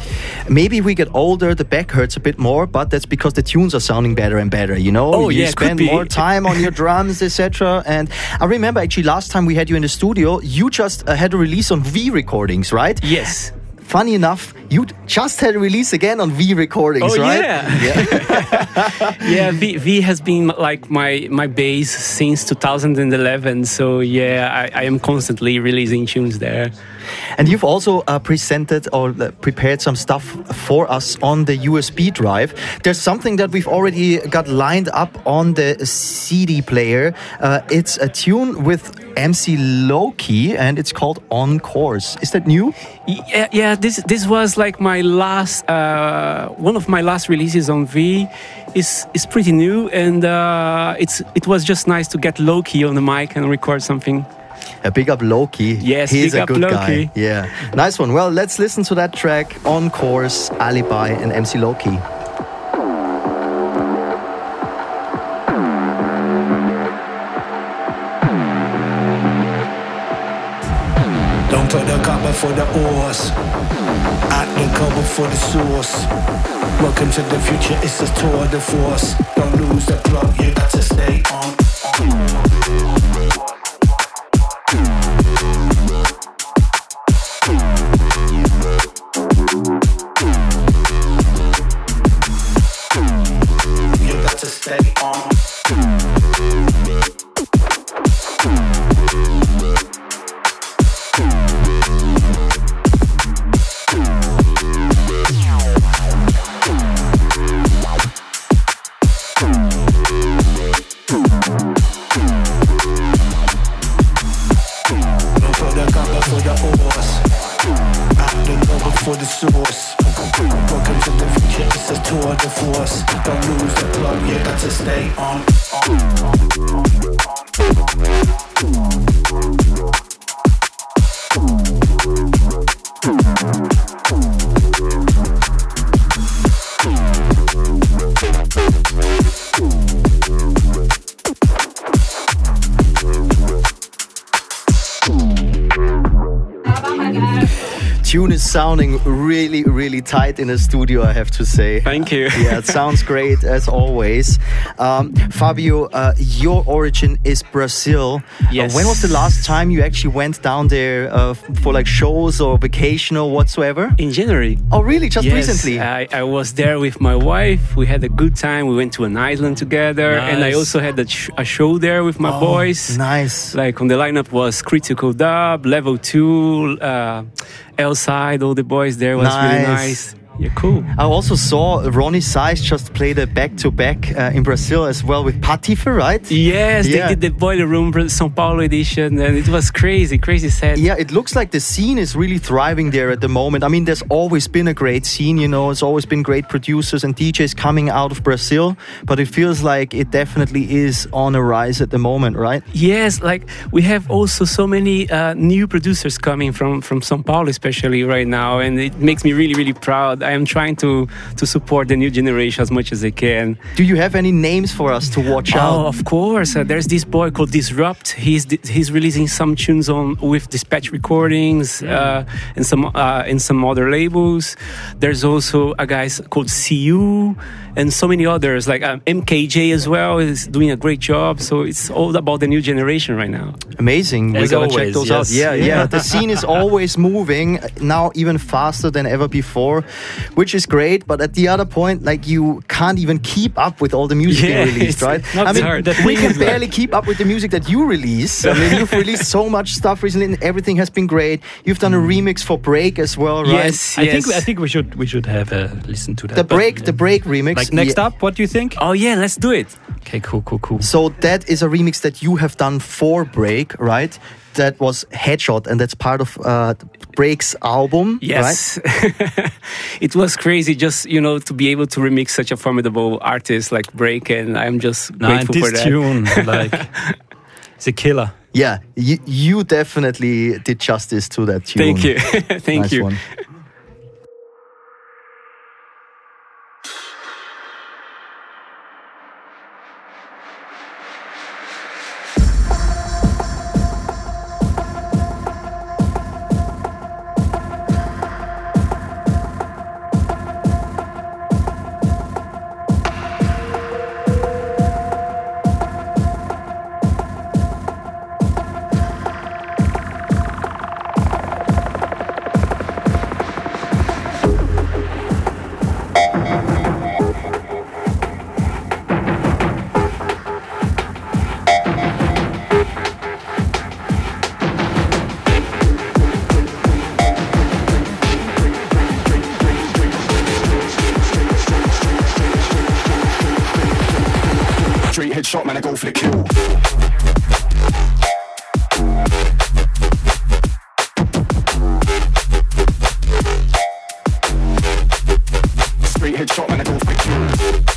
Maybe we get older, the back hurts a bit more, but that's because the tunes are sounding better and better. You know, Oh, you yeah, spend more time on your drums, etc. And I remember actually last time we had you in the studio, you just uh, had a release on V recordings, right? Yes. Funny enough, you just had a release again on V recordings, Oh, right? yeah. yeah, V, v has been like my my base since 2011. So yeah, I, I am constantly releasing tunes there. And you've also uh, presented or uh, prepared some stuff for us on the USB drive. There's something that we've already got lined up on the CD player. Uh, it's a tune with MC Loki and it's called On Course. Is that new? Yeah, yeah. This this was like my last uh, one of my last releases on V. is is pretty new, and uh, it's it was just nice to get Loki on the mic and record something. A big up Loki. Yes, He's big a up good Loki. guy. Yeah. Nice one. Well, let's listen to that track On Course, Alibi, and MC Loki. Don't put the cop before the horse. At the cover for the source. Welcome to the future, it's a tour de force. Don't lose the plug, you got to stay on. To stay on. For the source. Welcome to the future, it's a tour de force. Don't lose the plug, you got to stay on. Tune is sounding really, really tight in the studio, I have to say. Thank you. yeah, it sounds great as always. Um, Fabio, uh, your origin is Brazil. Uh, Yes. when was the last time you actually went down there uh, for like shows or vacation or whatsoever? In January. Oh, really? Just Yes, recently? I, I was there with my wife. We had a good time. We went to an island together, and I also had a, sh- a show there with my Oh, boys. Nice. Like on the lineup was Critical Dub, Level Two, uh, L Side. All the boys there was really nice. Yeah, cool. I also saw Ronnie Size just play the back-to-back uh, in Brazil as well with Patife, right? Yes, Yeah. they did the Boiler Room São Paulo edition, and it was crazy, crazy set. Yeah, it looks like the scene is really thriving there at the moment. I mean, there's always been a great scene, you know, it's always been great producers and DJs coming out of Brazil, but it feels like it definitely is on a rise at the moment, right? Yes, like we have also so many uh, new producers coming from from São Paulo, especially right now, and it makes me really, really proud. I am trying to to support the new generation as much as I can. Do you have any names for us to watch Oh, out? of course. Uh, there's this boy called Disrupt. He's he's releasing some tunes on with Dispatch Recordings uh, and some uh, and some other labels. There's also a guy called CU and so many others like um, MKJ as well is doing a great job. So it's all about the new generation right now. Amazing. As we gotta check those yes. out. Yeah, yeah. Yeah. the scene is always moving now, even faster than ever before, which is great. But at the other point, like you can't even keep up with all the music Yeah, being released, right? not I mean, hard. We can is, like- barely keep up with the music that you release. I mean, you've released so much stuff recently, and everything has been great. You've done a remix for Break as well, right? I think I think we should we should have a listen to that. The but- break, the break remix. Like next yeah. up, what do you think? Oh yeah, let's do it. Okay, cool, cool, cool. So that is a remix that you have done for Break, right? That was Headshot, and that's part of uh, Break's album, Yes. right? it was crazy just, you know, to be able to remix such a formidable artist like Break and I'm just Nah, and grateful for this that. tune, like, it's a killer. Yeah, you, you definitely did justice to that tune. Thank you. Thank Nice you. one. Straight headshot, and I go for the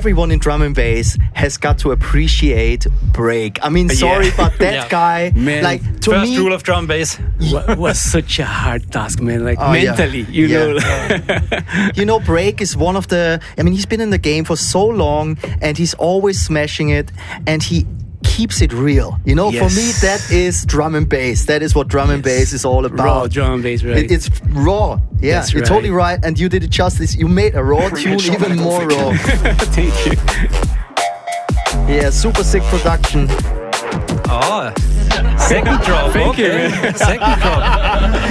everyone in drum and bass has got to appreciate Break. I mean, sorry, Yeah. but that Yeah. guy, Man, like, to First me, rule of drum and bass. Was such a hard task, man. Like Oh, yeah. mentally, you Yeah. know. you know, Break is one of the. I mean, he's been in the game for so long, and he's always smashing it, and he keeps it real. You know, for me, that is drum and bass. That is what drum and bass is all about. Raw drum and bass, right? It- it's raw. Yeah, That's you're right. totally right, and you did it justice. You made a raw tune even more raw. Thank you. Yeah, super sick production. Oh, second drop. Thank you, okay. man. Second drop.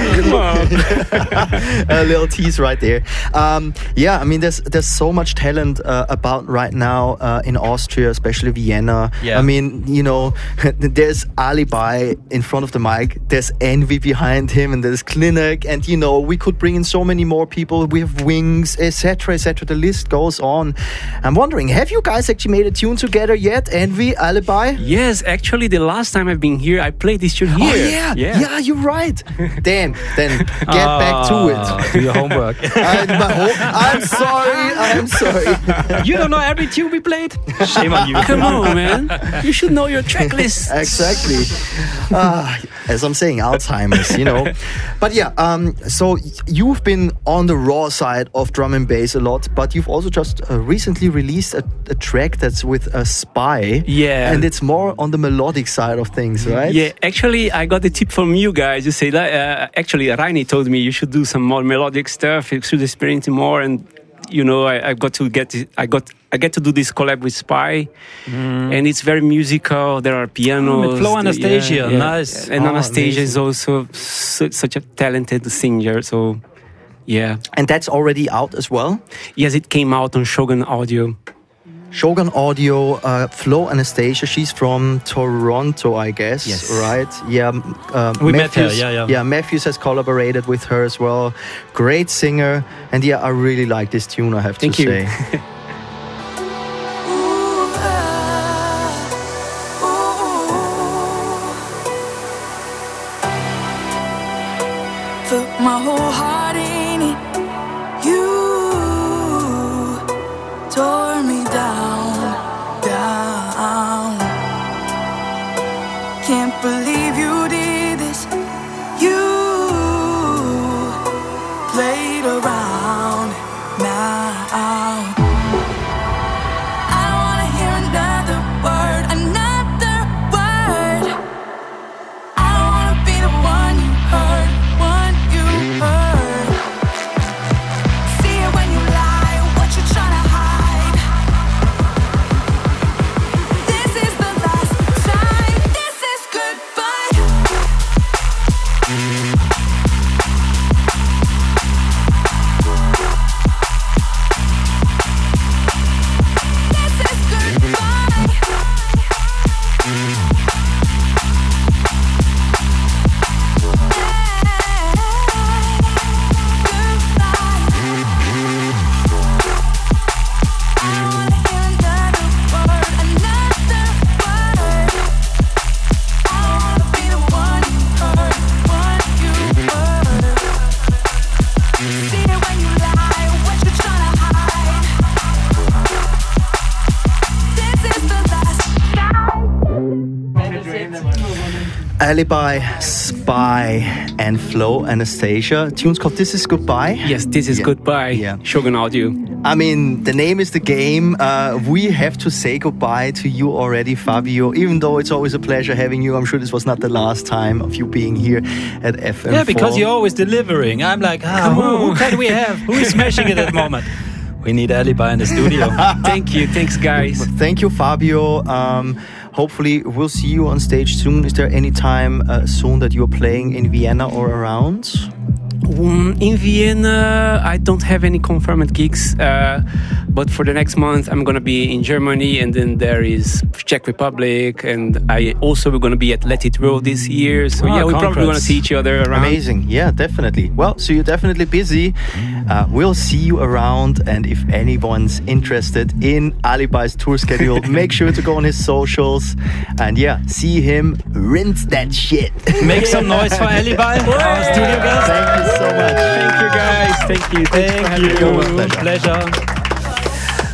a little tease right there. Um, yeah, I mean, there's there's so much talent uh, about right now uh, in Austria, especially Vienna. Yeah. I mean, you know, there's Alibi in front of the mic. There's Envy behind him, and there's Clinic, and you know, we could bring in so many more people. We have Wings, etc., etc. The list goes on. I'm wondering, have you guys actually made a tune together yet? Envy, Alibi. Yes, actually, the last time I've been here, I played play this tune Oh here. yeah, yeah, you're right. Damn, then get back to it. Ah, Do your homework. I, my ho- I'm sorry, I'm sorry. you don't know every tune we played? Shame on you. Come on, man. You should know your track list. exactly. Ah, as I'm saying, Alzheimer's, you know. But yeah, um, so you've been on the raw side of drum and bass a lot, but you've also just uh, recently released a, a track that's with a spy. Yeah. And it's more on the melodic side of things, right? Yeah, actually, I got the tip from you guys. You say that. Uh, actually, Raini told me you should do some more melodic stuff. You should experience more, and you know, I, I got to get. I got. I get to do this collab with Spy, and it's very musical. There are pianos. with Flo the- Anastasia, yeah, yeah. nice. And Oh, Anastasia is also su- such a talented singer. So, yeah. And that's already out as well. Yes, it came out on Shogun Audio. Shogun Audio, uh, Flo Anastasia, she's from Toronto, I guess, Yes. right? Yeah. um, Uh, We met her, yeah, yeah. Yeah, Matthews has collaborated with her as well. Great singer. And yeah, I really like this tune, I have Thank to you. say. Alibi, Spy, and Flow Anastasia. Tune's called This Is Goodbye. Yes, this is Yeah. goodbye. Yeah. Shogun Audio. I mean, the name is the game. Uh, we have to say goodbye to you already, Fabio. Even though it's always a pleasure having you, I'm sure this was not the last time of you being here at FM. Yeah, because you're always delivering. I'm like, ah, Come who, who can we have? Who is smashing it at the moment? We need Alibi in the studio. Thank you. Thanks, guys. Thank you, Fabio. Um, hopefully, we'll see you on stage soon. Is there any time uh, soon that you're playing in Vienna or around? Um, in Vienna, I don't have any confirmed gigs, uh, but for the next month, I'm gonna be in Germany, and then there is Czech Republic, and I also we're gonna be at Let It Roll this year. So Ah, yeah, we probably gonna see each other around. Amazing. Yeah, definitely. Well, so you're definitely busy. Uh, we'll see you around. And if anyone's interested in Alibi's tour schedule, make sure to go on his socials. And yeah, see him rinse that shit. Make some noise for Alibi, our studio guest. Thank you so much. Thank you, guys. Thank you. Thanks Thank you. Pleasure.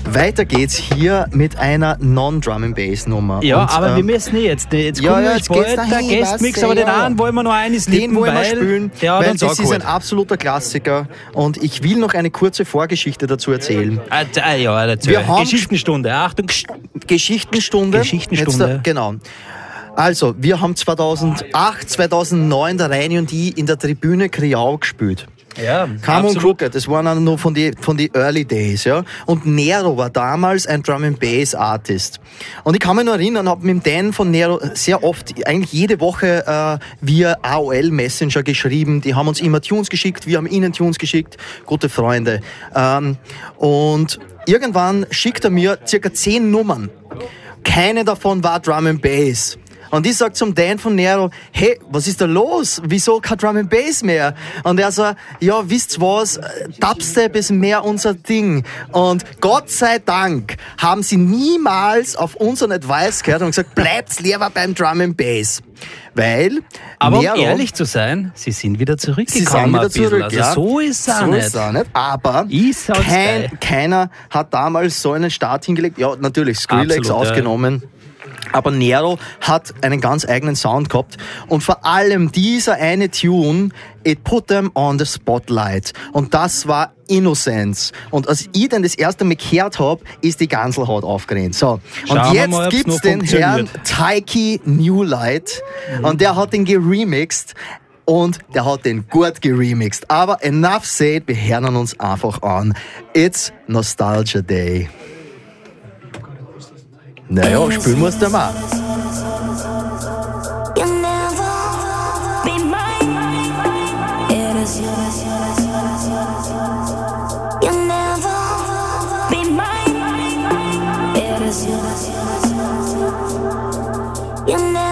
Weiter geht's hier mit einer Non-Drum and Bass Nummer. Ja, Und, aber ähm, wir müssen jetzt, jetzt ja, kommen ja, jetzt bald, der dahin, Guestmix, weißt du, aber den ja. einen wollen wir noch eines Den wollen wir spielen, der weil das ist ein absoluter Klassiker und ich will noch eine kurze Vorgeschichte dazu erzählen. Ah, ah, ja, erzähl. Wir haben- Geschichtenstunde, Achtung. Geschichtenstunde. Geschichtenstunde. Jetzt, äh, genau. Also, wir haben 2008, 2009 der Reini und die in der Tribüne Kriau gespielt. Ja, Come on. Crooked, das waren dann nur von die, von die Early Days, ja. Und Nero war damals ein Drum and Bass Artist. Und ich kann mich noch erinnern, habe mit dem Dan von Nero sehr oft, eigentlich jede Woche äh, via AOL Messenger geschrieben. Die haben uns immer Tunes geschickt, wir haben ihnen Tunes geschickt, gute Freunde. Ähm, und irgendwann schickt er mir circa zehn Nummern. Keine davon war Drum and Bass. Und ich sag zum Dan von Nero, hey, was ist da los? Wieso kein Drum and Bass mehr? Und er so, ja, wisst was, Dubstep ist mehr unser Ding. Und Gott sei Dank haben sie niemals auf unseren Advice gehört und gesagt, bleibt lieber beim Drum and Bass. Weil Aber Nero, um ehrlich zu sein, sie sind wieder zurückgekommen. Sie sind wieder zurück, also ja. so ist es auch so nicht. Ist auch nicht. Aber kein, keiner hat damals so einen Start hingelegt. Ja, natürlich, Skrillex Absolut, ja. Aber Nero hat einen ganz eigenen Sound gehabt. Und vor allem dieser eine Tune, It Put Them on the Spotlight. Und das war Innocence. Und als ich den das erste Mal gehört habe, ist die Ganselhaut aufgerannt. So. Schauen und jetzt mal, gibt's den Herrn. Taiki Newlight. Und der hat den geremixed. Und der hat den gut geremixed. Aber enough said, wir hören uns einfach an. It's Nostalgia Day. Naja, spielen musst du mal. You'll never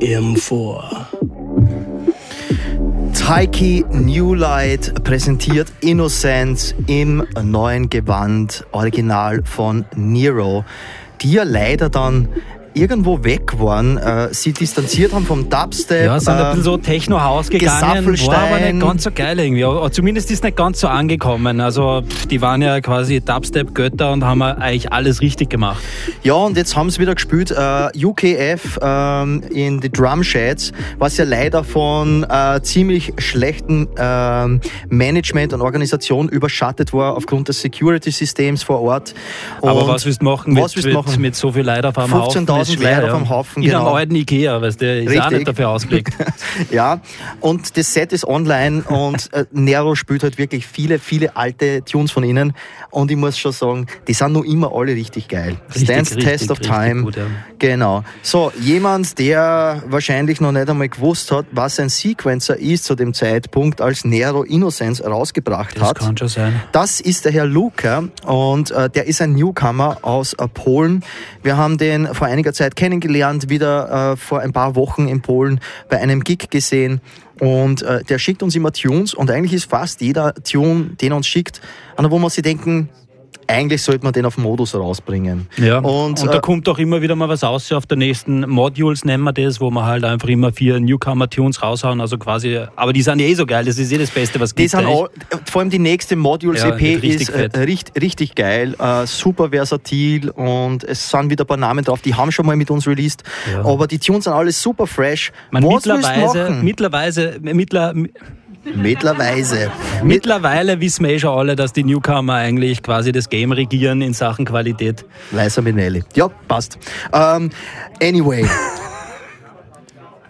FM4. Taiki Newlight präsentiert Innocence im neuen Gewand, original von Nero, die ja leider dann irgendwo weg waren, äh, sie distanziert haben vom Dubstep. Ja, sind ein äh, bisschen so Techno-Haus gegangen, war aber nicht ganz so geil irgendwie. Aber Zumindest ist nicht ganz so angekommen. Also pff, die waren ja quasi Dubstep-Götter und haben eigentlich alles richtig gemacht. Ja, und jetzt haben sie wieder gespielt. Äh, UKF ähm, in die Drum Sheds, was ja leider von äh, ziemlich schlechten ähm, Management und Organisation überschattet war aufgrund des Security-Systems vor Ort. aber Und was willst du machen, was mit, willst machen? mit so viel Leid auf einem Haufen? 15.000 Ist schwer, Leute ja. einem Haufen, In genau. einem alten Ikea, weißt du, der ist auch Richtig. nicht dafür ausgelegt. Ja, und das Set ist online und äh, Nero spielt halt wirklich viele, viele alte Tunes von ihnen. Und ich muss schon sagen, die sind noch immer alle richtig geil. Richtig, Stands richtig, Test of Time. gut, ja. Genau. So, jemand, der wahrscheinlich noch nicht einmal gewusst hat, was ein Sequencer ist zu dem Zeitpunkt, als Nero Innocence rausgebracht Das hat. kann schon sein. Das ist der Herr Luca und äh, der ist ein Newcomer aus äh, Polen. Wir haben den vor einiger Zeit kennengelernt, wieder äh, vor ein paar Wochen in Polen bei einem Gig gesehen. Und äh, der schickt uns immer Tunes und eigentlich ist fast jeder Tune, den er uns schickt, einer, wo man sich denken, eigentlich sollte man den auf Modus rausbringen. Ja, Und, und, da äh, kommt auch immer wieder mal was aus. Auf der nächsten Modules nennen wir das, wo wir halt einfach immer vier Newcomer-Tunes raushauen. Also quasi, aber die sind ja eh so geil, das ist eh das Beste, was Die gibt. all, vor allem die nächste Modules Ja, richtig ist äh, richtig, richtig geil, äh, super versatil und es sind wieder ein paar Namen drauf, die haben schon mal mit uns released. Ja. Aber die Tunes sind alles super fresh. Man, Was mittlerweile, mittlerweile, mittler, Mittlerweile. Mittlerweile wissen wir eh schon alle, dass die Newcomer eigentlich quasi das Game regieren in Sachen Qualität. Weißer Minelli. Ja, passt. Ähm, anyway.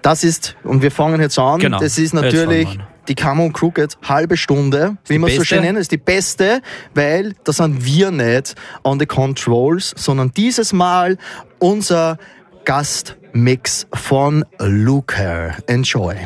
Das ist, und wir fangen jetzt an, Genau, das ist natürlich die Camon Crooked halbe Stunde, wie man es so schön nennt, ist die beste, weil da sind wir nicht on the controls, sondern dieses Mal unser Gastmix von Luca. Enjoy.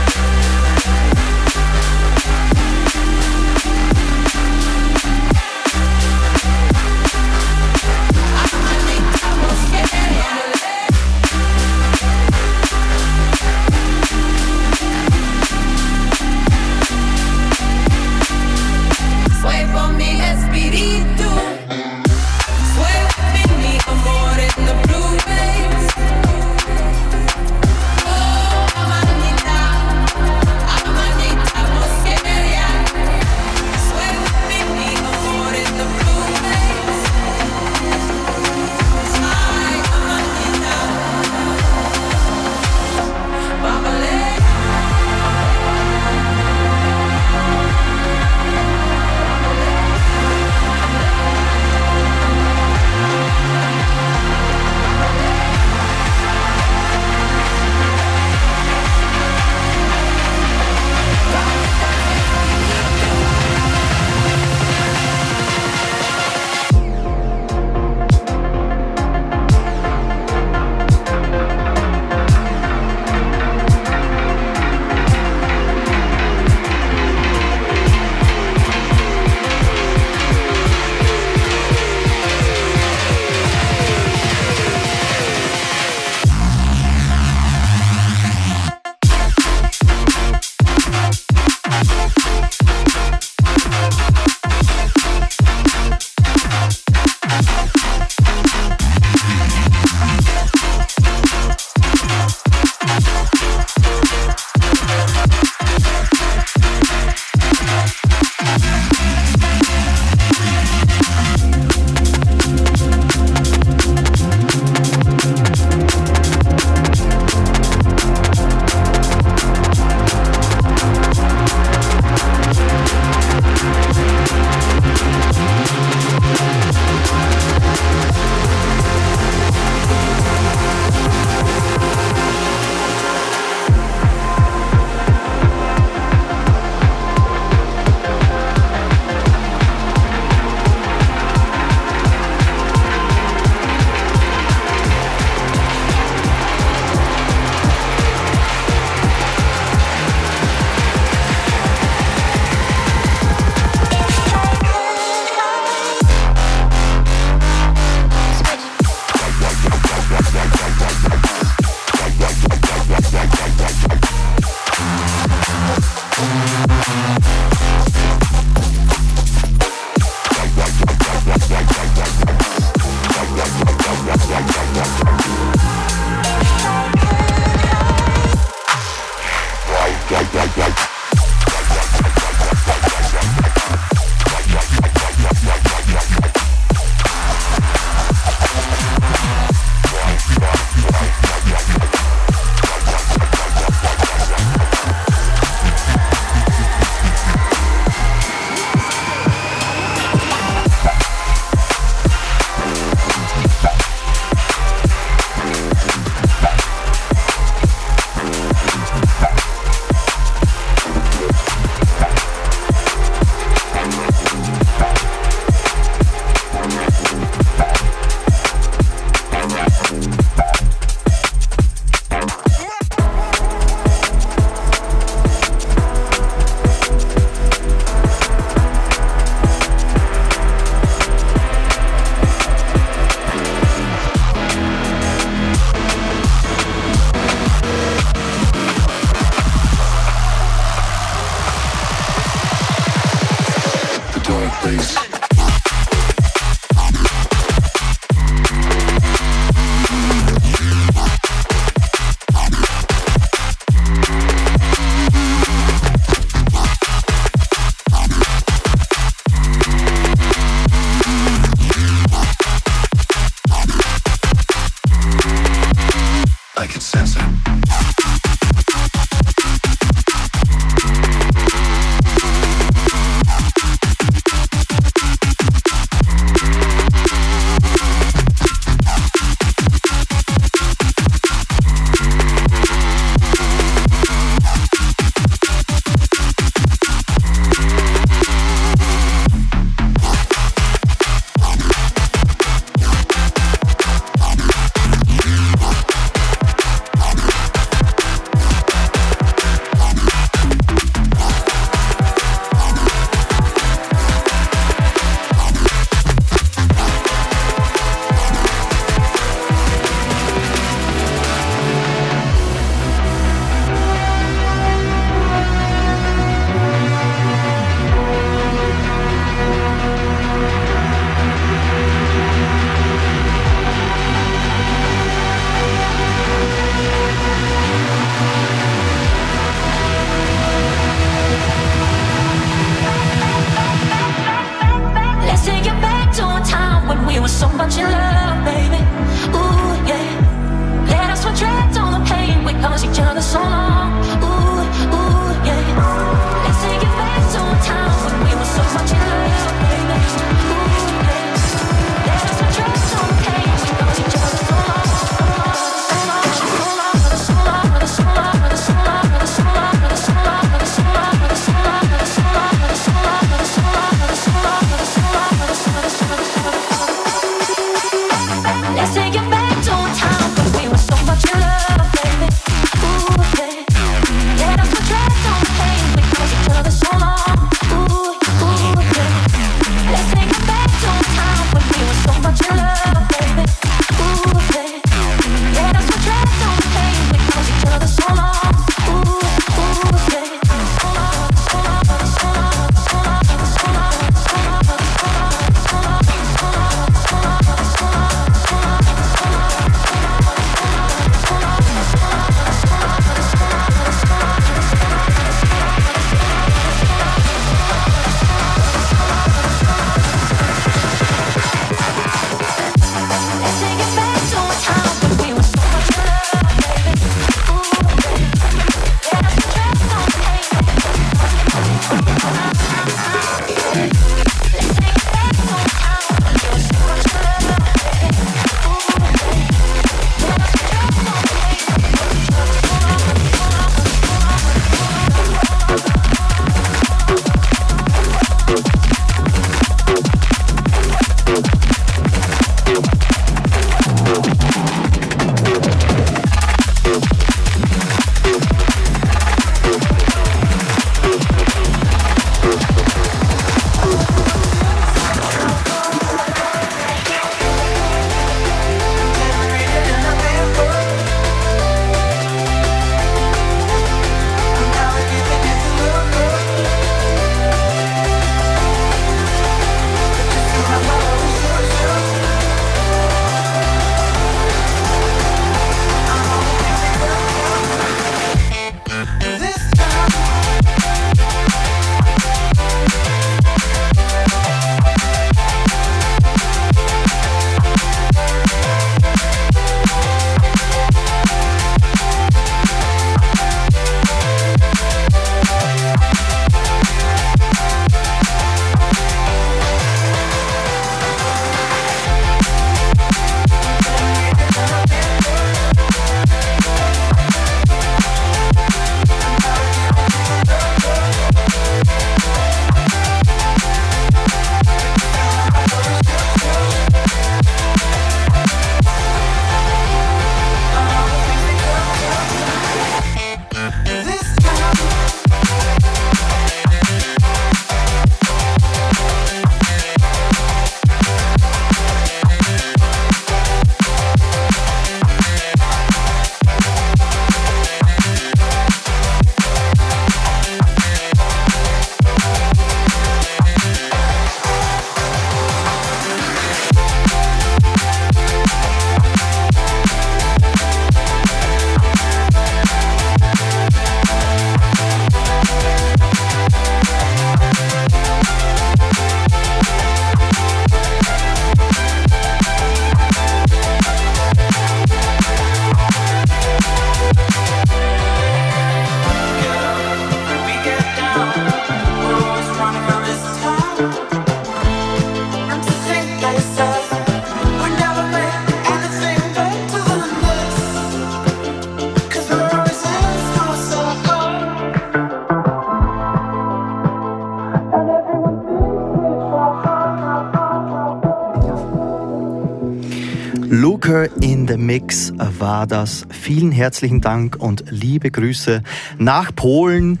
Das. Vielen herzlichen Dank und liebe Grüße nach Polen.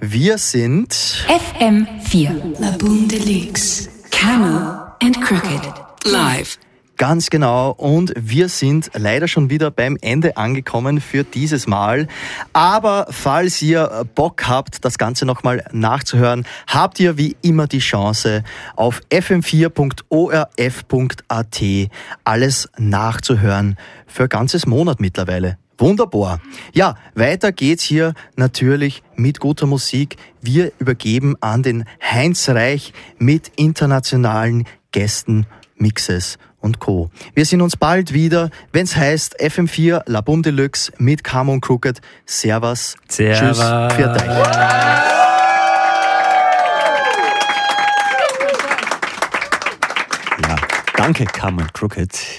Wir sind FM4 La Boom Deluxe. Camel and Crooked. Ganz genau. Und wir sind leider schon wieder beim Ende angekommen für dieses Mal. Aber falls ihr Bock habt, das Ganze nochmal nachzuhören, habt ihr wie immer die Chance, auf fm4.orf.at alles nachzuhören. Für ein ganzes Monat mittlerweile. Wunderbar. Ja, weiter geht's hier natürlich mit guter Musik. Wir übergeben an den Heinz Reich mit internationalen Gästen, Mixes und Co. Wir sehen uns bald wieder, wenn's heißt FM4 La Boom Deluxe mit Camon Crooked. Servus. Servus. Tschüss. Pfiat euch. Danke, Carmen Crooked.